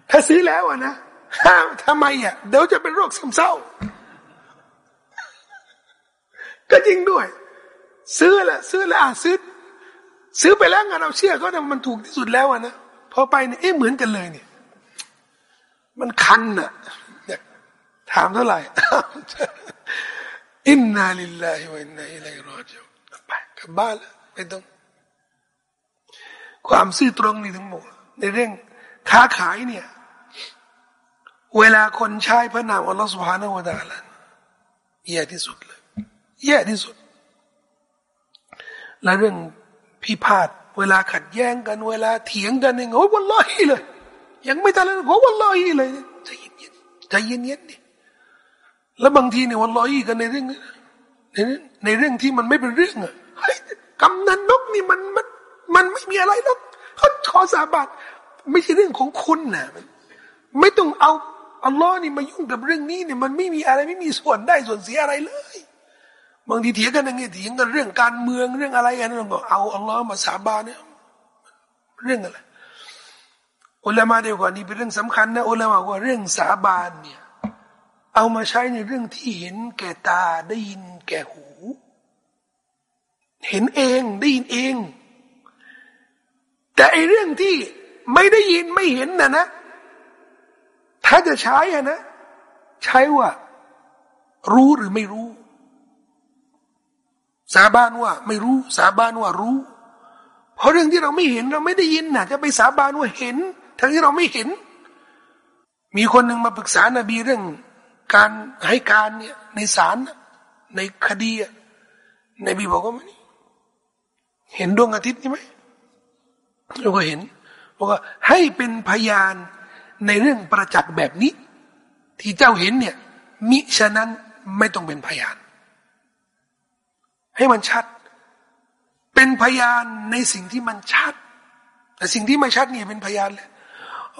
ถ้าซื้อแล้วอะนะห้ามทำไมอะเดี๋ยวจะเป็นโรคซึมเศร้า ก็จริงด้วย ซื้อแหละซื้อแล้วอะซื้อซื้อไปแล้วไงเราเชื่อเขาแต่มันถูกที่สุดแล้วอะนะพอไปเนี่ยเอ๊ะเหมือนกันเลยเนี่ย มันคันอะถามเท่าไหร่อินนาลิลลาฮิวะอินนาอิลัยรอจิไปกลับบ้านแล้วไม่ต้อง ความซื่อตรงนี่ทั้งหมด ในเรื่องค้าขายเนี่ย เวลาคนใช้พระนามอัลลอฮฺสุบฮานาวะตาละแย่ที่สุดเลยแย่ที่สุด และเรื่องพิพาทเวลาขัดแย้งกัน เวลาเถียงกันเนี่ยโอ้วันลอยเลย ยังไม่ทันเลยโอ้วันลอยเลยใจเย็นใจเย็นๆนี่แล้วบางทีเนี่ยวันลอยกันในเรื่องในในเรื่องที่มันไม่เป็นเรื่องอะกำนันนกนี่มันมันมันไม่มีอะไรหรอกเขาขอสาบานไม่ใช่เรื่องของคุณนะไม่ต้องเอาอัลลอฮ์นี่มายุ่งกับเรื่องนี้เนี่ยมันไม่มีอะไรไม่มีส่วนได้ส่วนเสียอะไรเลยบางทีเถียงกันอย่างเงี้ยเถียงกันเรื่องการเมืองเรื่องอะไรกันเราก็เอาอัลลอฮ์มาสาบานเนี่ยเรื่องอะไร อุลามาเดียวกว่านี้เป็นเรื่องสำคัญนะอุลามาว่าเรื่องสาบานเนี่ยเอามาใช้ในเรื่องที่เห็นแก่ตาได้ยินแก่หู เห็นเองได้ยินเอง แต่ไอเรื่องที่ไม่ได้ยินไม่เห็นนะนะ ถ้าจะใช้อะนะ ใช้ว่า รู้หรือไม่รู้ สาบานว่า ไม่รู้ สาบานว่ารู้ เพราะเรื่องที่เราไม่เห็นเราไม่ได้ยินนะจะไปสาบานว่าเห็น ทั้งที่เราไม่เห็น มีคนหนึ่งมาปรึกษานาบีเรื่อง การให้การเนี่ยในศาลในคดีนบีบอกว่าไม่เห็นดวงอาทิตย์นี่ไหมเราก็เห็นบอกว่าให้เป็นพยานในเรื่องประจักษ์แบบนี้ ที่เจ้าเห็นเนี่ย มิฉะนั้นไม่ต้องเป็นพยาน ให้มันชัด เป็นพยานในสิ่งที่มันชัด แต่สิ่งที่ไม่ชัดเนี่ยเป็นพยานเลย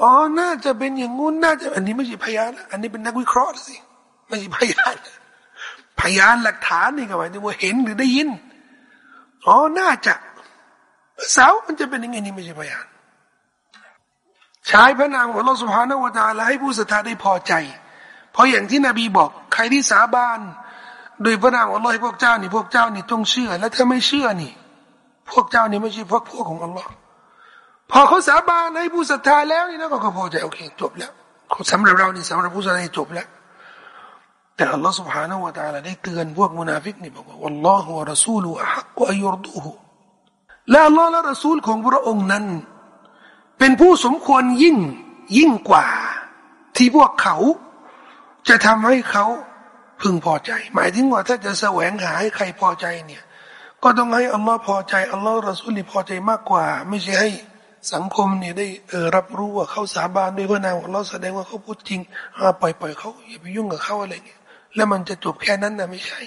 อ๋อ น่าจะเป็นอย่างงู้นน่าจะ อันนี้ไม่ใช่พยานอันนี้เป็นนักวิเคราะห์สิ ไม่ใช่พยาน พยานหลักฐานนี่ก็หมายถึงว่าเห็นหรือได้ยิน อ๋อ น่าจะสาวมันจะเป็นยังไงนี่ไม่ใช่พยาน ใช้พระนามของอัลลอฮฺสุบฮานาวตาละให้ผู้ศรัทธาได้พอใจ เพราะอย่างที่นบีบอก ใครที่สาบานโดยพระนามของอัลลอฮฺพวกเจ้านี่พวกเจ้านี่ต้องเชื่อ และถ้าไม่เชื่อนี่ พวกเจ้านี่ไม่ใช่พวกพวกของอัลลอฮ์ พอเขาสาบานให้ผู้ศรัทธาแล้วนี่นะก็พอใจโอเคจบแล้วสำหรับเรานี่สำหรับผู้ศรัทธาจบแล้ว แต่อัลลอฮฺ سبحانه และ تعالى ได้เตือนพวกมุนาฟิกนี่บอกว่าอัลลอฮฺวะรอซูลุอะฮักกอัยุรดูฮุและอัลลอฮ์และรอซูลของพระองค์นั้นเป็นผู้สมควรยิ่งยิ่งกว่า ที่พวกเขาจะทำให้เขาพึงพอใจ หมายถึงว่าถ้าจะแสวงหาให้ใครพอใจเนี่ย ก็ต้องให้อัลลอฮ์พอใจอัลลอฮ์รอสุลีพอใจมากกว่า ไม่ใช่ให้ สังคมเนี่ยได้เออรับรู้ว่าเขาสาบานด้วยพระนามขอัลลอฮ์แสดงว่าเขาพูดจริงปล่อยปล่อยเขาอย่าไปยุ่งกับเขาอะไรเงี้ยแล้วมันจะจบแค่นั้นนะไม่ใช่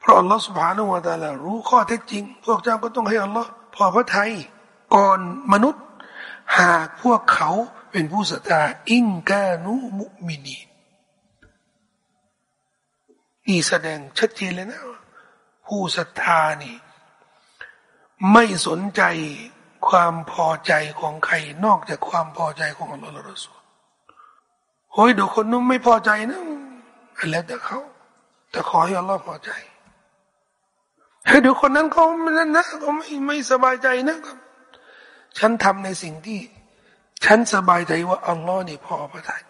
เพราะอัลลอฮ์สุบฮานาอูตาลารู้ข้อเท็จจริง พวกเจ้าก็ต้องให้อัลลอฮ์พอพระทัยก่อนมนุษย์ หากพวกเขาเป็นผู้ศรัทธาอิงกานุมุมินีนี่แสดงชัดเจนเลยนะ ผู้ศรัทธานี่ ไม่สนใจ ความพอใจของใครนอกจากความพอใจของอัลลอฮฺละสูลโอ้ยเดี๋ยวคนนู้นไม่พอใจนะแล้วแต่เขาแต่ขอให้อัลลอฮฺพอใจเฮ้ยเดี๋ยวคนนั้นเขาไม่นั่นนะเขาไม่ไม่สบายใจนะครับ ฉันทำในสิ่งที่ ฉันสบายใจว่าอัลลอฮ์นี่พอพระทัย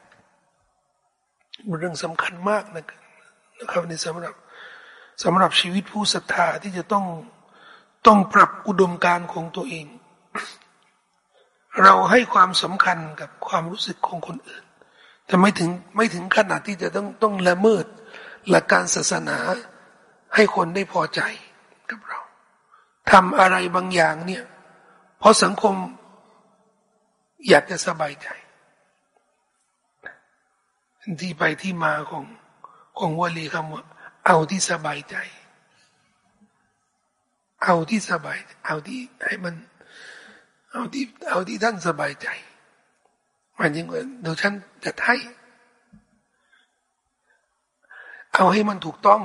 มันเรื่องสำคัญมากนะนะครับในสำหรับสำหรับชีวิตผู้ศรัทธาที่จะต้องต้องปรับอุดมการของตัวเอง เราให้ความสำคัญกับความรู้สึกของคนอื่น แต่ไม่ถึงไม่ถึงขนาดที่จะต้องต้องละเมิดหลักการศาสนาให้คนได้พอใจกับเราทำอะไรบางอย่างเนี่ย เพราะสังคมอยากจะสบายใจ ที่ไปที่มาของของวลีคำว่า เอาที่สบายใจ เอาที่สบาย เอาที่ให้มัน เอาที่เอาที่ท่านสบายใจหมายถึงว่าเดี๋ยวฉันจะให้ เอาให้มันถูกต้อง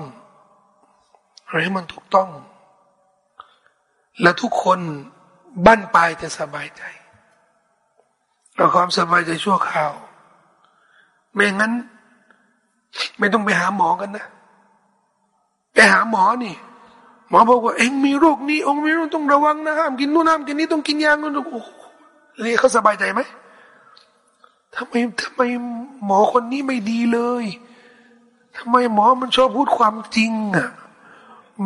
เอาให้มันถูกต้อง และทุกคนบ้านปลายจะสบายใจเราความสบายใจชั่วคราว ไม่งั้น ไม่ต้องไปหาหมอกันนะ ไปหาหมอนี่ หมอบอกว่าเอ็งมีโรคนี้องค์มีโรคต้องระวังนะห้ามกินนู่นห้ามกินนี้ต้องกินยาเงินโอ้เรียเขาสบายใจไหมทำไมทำไมหมอคนนี้ไม่ดีเลยทำไมหมอมันชอบพูดความจริงอะ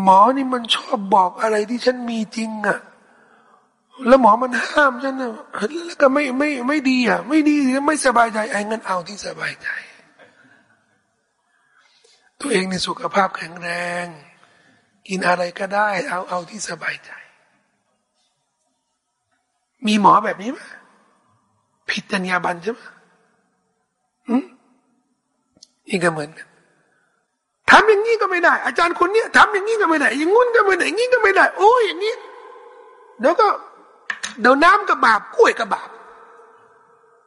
หมอนี่มันชอบบอกอะไรที่ฉันมีจริงอะ แล้วหมอมันห้ามฉันนะแล้วก็ไม่ไม่ไม่ดีอะ ไม่ดีไม่สบายใจไอ้เงินเอาที่สบายใจ ตัวเองในสุขภาพแข็งแรง กินอะไรก็ได้ เอาเอาที่สบายใจ มีหมอแบบนี้ไหมผิดจรรยาบรรณใช่ไหมนี่ก็เหมือนกันทำอย่างนี้ก็ไม่ได้ อาจารย์คนเนี้ยทำอย่างนี้ก็ไม่ได้ อย่างงู้นก็ไม่ได้อย่างนี้ก็ไม่ได้ โอ้ยอย่างนี้เดี๋ยวก็เดี๋ยวน้ำกับบาปกล้วยกับบาป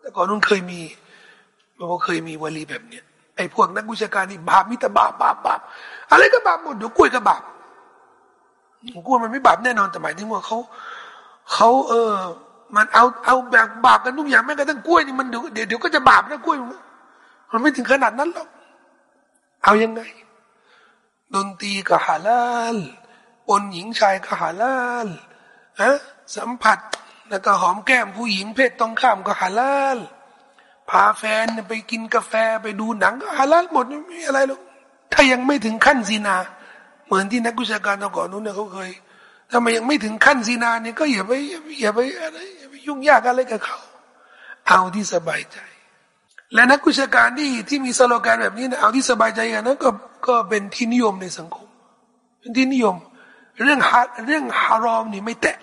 แต่ก่อนนู้นเคยมีมันก็เคยมีวลีแบบเนี้ยไอ้พวกนักวิชาการนี่บาปมิแต่บาปบาปบาปอะไรก็บาปหมดเดี๋ยวกล้วยกับบาป กล้วยมันไม่บาปแน่นอนแต่หมายถึงว่าเขาเขาเออ มันเอาเอาแบบบาปกันทุกอย่างแม้กระทั่งกล้วยนี่มันเดี๋ยวเดี๋ยวก็จะบาปนะกล้วยมันไม่ถึงขนาดนั้นหรอกเอายังไงดนตรีก็ฮาลาลปนหญิงชายก็ฮาลาลฮะสัมผัสแล้วก็หอมแก้มผู้หญิงเพศต้องข้ามก็ฮาลาลพาแฟนไปกินกาแฟไปดูหนังก็ฮาลาลหมดไม่มีอะไรหรอกถ้ายังไม่ถึงขั้นซีนา เหมือนที่นักกุชาการตะก่อนนู้นเนี่ยเขาเคยถ้ามันยังไม่ถึงขั้นซีนาเนี่ยก็อย่าไปอย่าไปอะไรอย่าไปยุ่งยากอะไรกับเขา เอาที่สบายใจ และนักกุชาการที่ที่มีสโลแกนแบบนี้นะเอาที่สบายใจกันนั้นก็ก็เป็นที่นิยมในสังคมเป็นที่นิยม เรื่องฮาเรื่องฮารอมนี่ไม่แตะ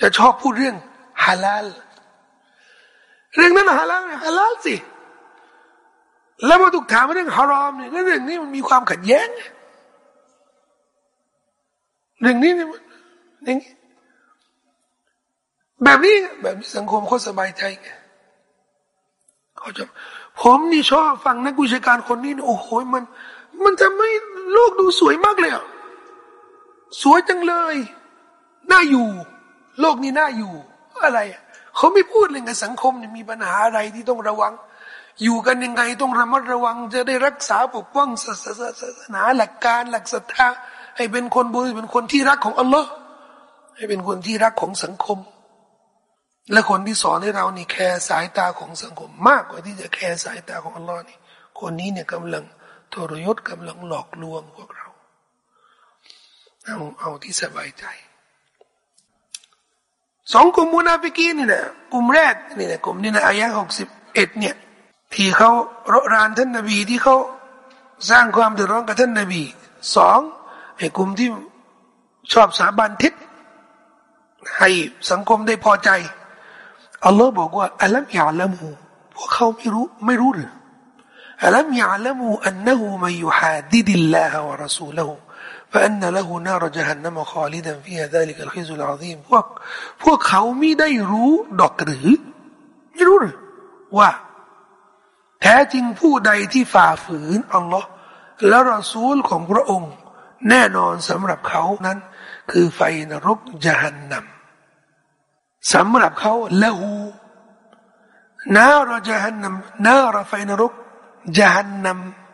จะชอบพูดเรื่องฮาลาลเรื่องนั้นฮาลาลฮาลาลสิแล้วมาถูกถามเรื่องฮารอมเนี่ยเรื่องนี้มันมีความขัดแย้ง เรื่องนี้เนี่ยอย่างนี้แบบนี้แบบนี้สังคมเขาสบายใจไงเขาจะผมนี่ชอบฟังนักวิชาการคนนี้โอ้โหมัน มันทำให้โลกดูสวยมากเลยอะสวยจังเลยน่าอยู่ โลกนี้น่าอยู่ อะไรเขาไม่พูดเลยไงสังคมเนี่ยมีปัญหาอะไรที่ต้องระวัง อยู่กันยังไงต้องระมัดระวัง จะได้รักษาปกป้องศาศาสนาหลักการหลักศรัทธา ให้เป็นคนบุญเป็นคนที่รักของอัลลอฮ์ให้เป็นคนที่รักของสังคม และคนที่สอนให้เรานี่แคร์สายตาของสังคม มากกว่าที่จะแคร์สายตาของอัลลอฮ์นี่ คนนี้เนี่ยกำลังทรยศกำลังหลอกลวงพวกเรา เอาเอาที่สบายใจสองกลุ่มมุนาฟิกีนนี่นะกลุ่มแรกนี่นะกลุ่มนี้นะอายะหกสิบเอ็ดเนี่ยที่เขารรานท่านนบีที่เขาสร้างความเดือดร้อนกับท่านนบีสอง ไอ้กลุ่มที่ชอบสาบานทิศให้สังคมได้พอใจอัลลอฮ์บอกว่าอัลลัมยาละมูพวกเขาไม่รู้ไม่รู้หรืออัลลัมยาละมูอันนหูมายุฮาดิดิลลาฮ์วะรสูลหู فأن له نار جهنم خالدا فيها ذلك الخزي العظيم พวกพวกเขาไม่ได้รู้ดอกหรือไม่รู้หรือว่า แท้จริงผู้ใดที่ฝ่าฝืนอัลลอฮ์และรอซูลของพระองค์ แน่นอนสำหรับเขานั้น คือไฟนรกจหันนำสำหรับเขาละหูนารจหันนำนารไฟนรกจหันน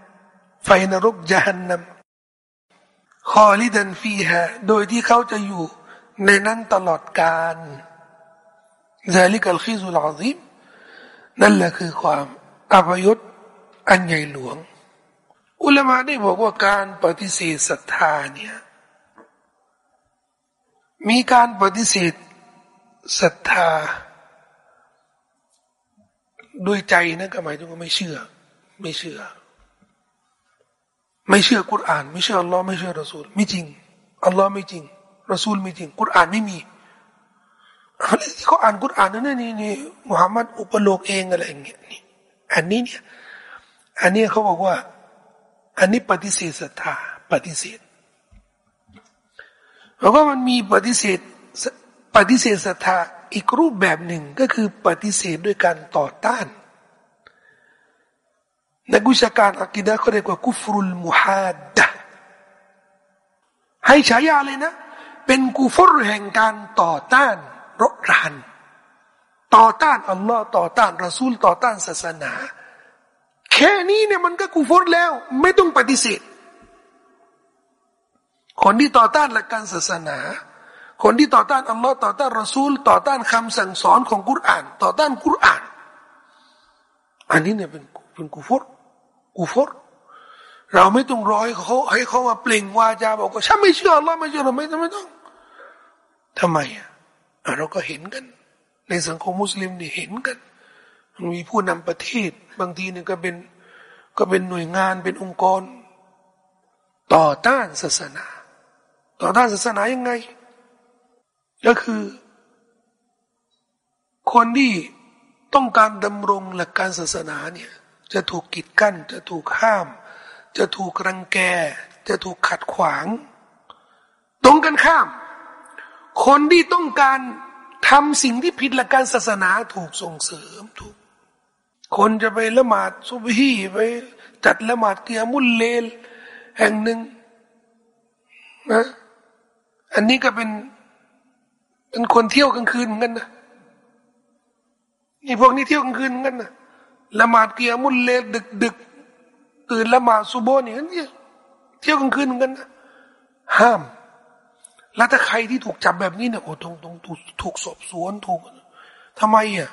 ำไฟนรกจหันนำคอลิดันฟีฮะโดยที่เขาจะอยู่ในนั้นตลอดกาลซาลิกัลคิซุลอาซิมนั่นแหละคือความอัปยศอันใหญ่หลวง อุลามะได้บอกว่าการปฏิเสธศรัทธาเนี่ยมีการปฏิเสธศรัทธาด้วยใจนะก็หมายถึงว่าไม่เชื่อ ไม่เชื่อ ไม่เชื่อกุรอาน ไม่เชื่ออัลลอฮ์ไม่เชื่อรอซูลไม่จริงอัลลอฮ์ไม่จริงรอซูลไม่จริงกุรอานไม่มีอะไรที่เขาอ่านกุรอานนั่นนี่นี่มุฮัมมัดอุปโลกเองอะไรอย่างเงี้ยนี่อันนี้เนี่ยอันนี้เขาบอกว่า อันนี้ปฏิเสธศรัทธาปฏิเสธเพราะว่ามันมีปฏิเสธปฏิเสธศรัทธาอีกรูปแบบหนึ่งก็คือปฏิเสธด้วยการต่อต้าน นักวิชาการอักิดะเขาเรียกว่ากุฟรุลมุฮัดดะให้ฉายาเลยนะ เป็นกุฟรแห่งการต่อต้านรราน ต่อต้านอัลลอฮ์ต่อต้านรอซูลต่อต้านศาสนา แค่นี้เนี่ยมันก็กูฟรแล้ว ไม่ต้องปฏิเสธ คนที่ต่อต้านหลักการศาสนา คนที่ต่อต้านอัลลอฮ์ต่อต้านรอซูล ต่อต้านคำสั่งสอนของกุรอาน ต่อต้านกุรอาน อันนี้เนี่ยเป็นเป็นกูฟรกูฟรเราไม่ต้องรอให้เขาให้เขามาเปล่งวาจาบอกว่าฉันไม่เชื่ออัลลอฮ์ไม่เชื่อเราไม่ไม่ต้องทำไมอะเราก็เห็นกัน ในสังคมมุสลิมนี่เห็นกัน มีผู้นำประเทศ บางทีเนี่ยก็เป็นก็เป็นหน่วยงานเป็นองค์กร ต่อต้านศาสนา ต่อต้านศาสนายังไง ก็คือ คนที่ต้องการดำรงหลักการศาสนาเนี่ยจะถูกกีดกั้น จะถูกห้าม จะถูกรังแก จะถูกขัดขวาง ตรงกันข้าม คนที่ต้องการทำสิ่งที่ผิดหลักการศาสนาถูกส่งเสริมถูก คนจะไปละหมาดซุบฮีไป จัดละหมาดเกียมุลเลลแห่งหนึ่งนะอันนี้ก็เป็นเป็นคนเที่ยวกลางคืนเหมือนกันนะนี่พวกนี้เที่ยวกลางคืนเหมือนกันนะละหมาดเกียมุลเลลดึกดึกตื่นละหมาดซุโบนี่นี่เที่ยวกลางคืนเหมือนกันนะห้าม แล้วถ้าใครที่ถูกจับแบบนี้เนี่ยโอ้ต้องต้องถูกสอบสวนถูกทำไมอะ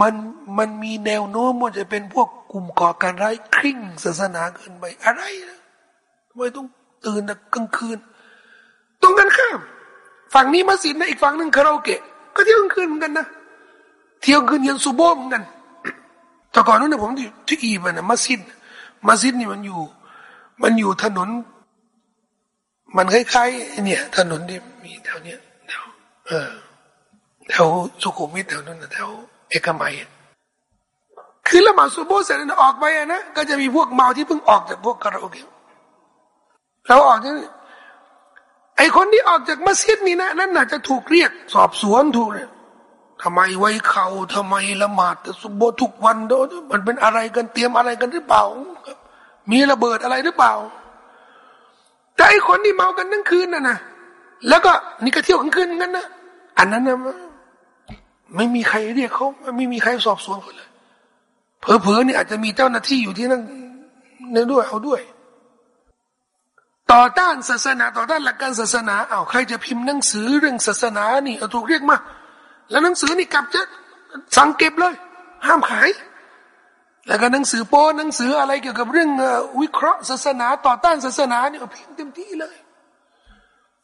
มันมันมีแนวโน้มว่าจะเป็นพวกกลุ่มก่อการร้ายคริ่งศาสนาเกินไปอะไรนะทำไมต้องตื่นกลางคืน ตรงกันข้าม ฝั่งนี้มัสยิดนะอีกฝั่งหนึ่งคาราโอเกะก็เที่ยวกลางคืนเหมือนกันนะเที่ยวกลางคืนยันซูโบเหมือนกันแต่ก่อนนู้นเนี่ยผมที่ที่อีบันนะมัสยิดมัสยิดนี่มันอยู่ มันอยู่ถนน มันคล้ายๆเนี่ย ถนนที่มีแถวเนี้ยแถวเออแถวสุขุมวิทแถวนั้นนะแถว เอกมัยคือละหมาดซูโบเสร็จแล้วออกไปนะก็จะมีพวกเมาที่เพิ่งออกจากพวกคาราโอเกะเราออกนี่ไอคนที่ออกจากมัสยิดนี่นะนั่นน่ะจะถูกเรียก สอบสวนถูกเลยทำไมไว้เขาทำไมละหมาดสุโบทุกวันโดมันเป็นอะไรกันเตรียมอะไรกันหรือเปล่า มีระเบิดอะไรหรือเปล่า แต่ไอคนที่เมากันทั้งคืนน่ะนะแล้วก็นี่ก็เที่ยวกลางคืนกันนะอันนั้นนะ ไม่มีใครเรียกเขาไม่มีใครสอบสวนเขาเลยเผลอๆนี่อาจจะมีเจ้าหน้าที่อยู่ที่นั่นในด้วยเอาด้วย ต่อต้านศาสนาต่อต้านหลักการศาสนาเอาใครจะพิมพ์หนังสือเรื่องศาสนานี่เอาถูกเรียกมา แล้วหนังสือนี่กลับจะสั่งเก็บเลย ห้ามขาย แล้วก็หนังสือโป้หนังสืออะไรเกี่ยวกับเรื่องวิเคราะห์ศาสนา ต่อต้านศาสนาเนี่ยพิมพ์เต็มที่เลย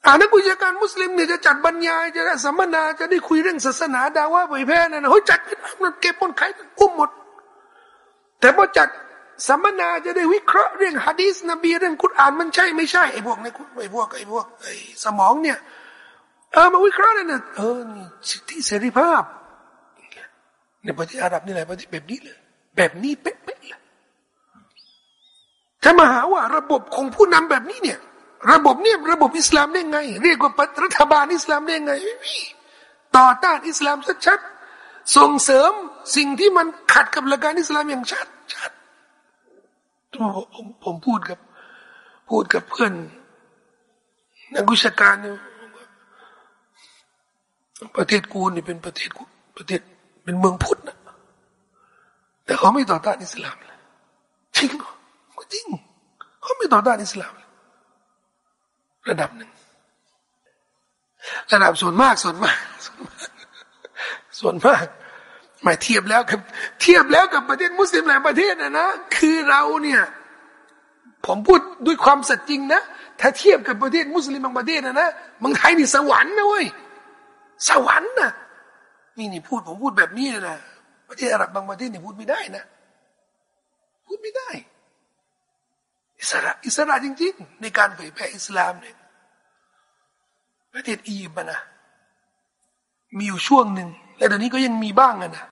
อ่านักวิชาการมุสลิมเนี่ยจะจัดบรรยายจะสัมมนาจะได้คุยเรื่องศาสนาดาว่าเผยแพร่นั่นนะเฮ้ยจัดมันเก็บคนไขายอุ้มหมด แต่พอจัดสัมมนาจะได้วิเคราะห์เรื่องฮะดีสนบีเรื่องคุรานมันใช่ไม่ใช่ไอ้พวกในไอ้พวกไอ้พวกไอ้สมองเนี่ยเออมาวิเคราะห์นั่นนะเออนี่สิทธิเสรีภาพในประเทศอาหรับนี่แหละประเทศแบบนี้เลยแบบนี้เป๊ะๆเลยถ้ามาหาว่าระบบของผู้นำแบบนี้เนี่ย ระบบเนี่ยระบบอิสลามได้ไง เรียกว่ารัฐบาลอิสลามได้ไงต่อต้านอิสลามชัดๆส่งเสริมสิ่งที่มันขัดกับหลักการอิสลามอย่างชัดชัดผมผมพูดกับ พูดกับเพื่อนนักวิชาการเนี่ยประเทศกูนี่เป็นประเทศประเทศเป็นเมืองพุทธนะแต่เขาไม่ต่อต้านอิสลามเลยจริงก็จริงเขาไม่ต่อต้านอิสลามเลย ระดับหนึ่ง ระดับส่วนมาก ส่วนมากส่วนมากหมายเทียบแล้วกับ เทียบแล้วกับประเทศมุสลิมหลายประเทศนะนะ คือเราเนี่ยผมพูดด้วยความสัตย์จริงนะ ถ้าเทียบกับประเทศมุสลิมบางประเทศนะนะเมืองไทยนี่สวรรค์นะเว้ย สวรรค์นะนี่นี่พูดผมพูดแบบนี้นะประเทศอาหรับบางประเทศนี่พูดไม่ได้นะ พูดไม่ได้ อิสระอิสระจริง ๆ ในการเผยแผ่อิสลามเนี่ย ประเทศอียิปต์นะมีอยู่ช่วงหนึ่งและเดี๋ยวนี้ก็ยังมีบ้างนะ